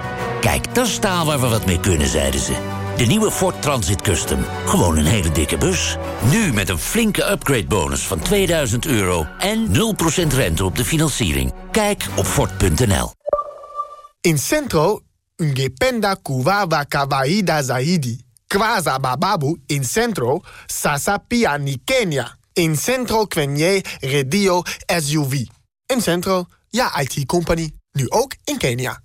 Kijk, dat is staal waar we wat mee kunnen, zeiden ze. De nieuwe Ford Transit Custom. Gewoon een hele dikke bus. Nu met een flinke upgrade bonus van 2000 euro... en 0% rente op de financiering. Kijk op Ford.nl. In Centro, ungependa kuwawa kawaida zaidi. Kwaza bababu in Centro, sasa pia ni Kenya. In Centro kwenye redio SUV. In Centro, ja IT-company. Nu ook in Kenia.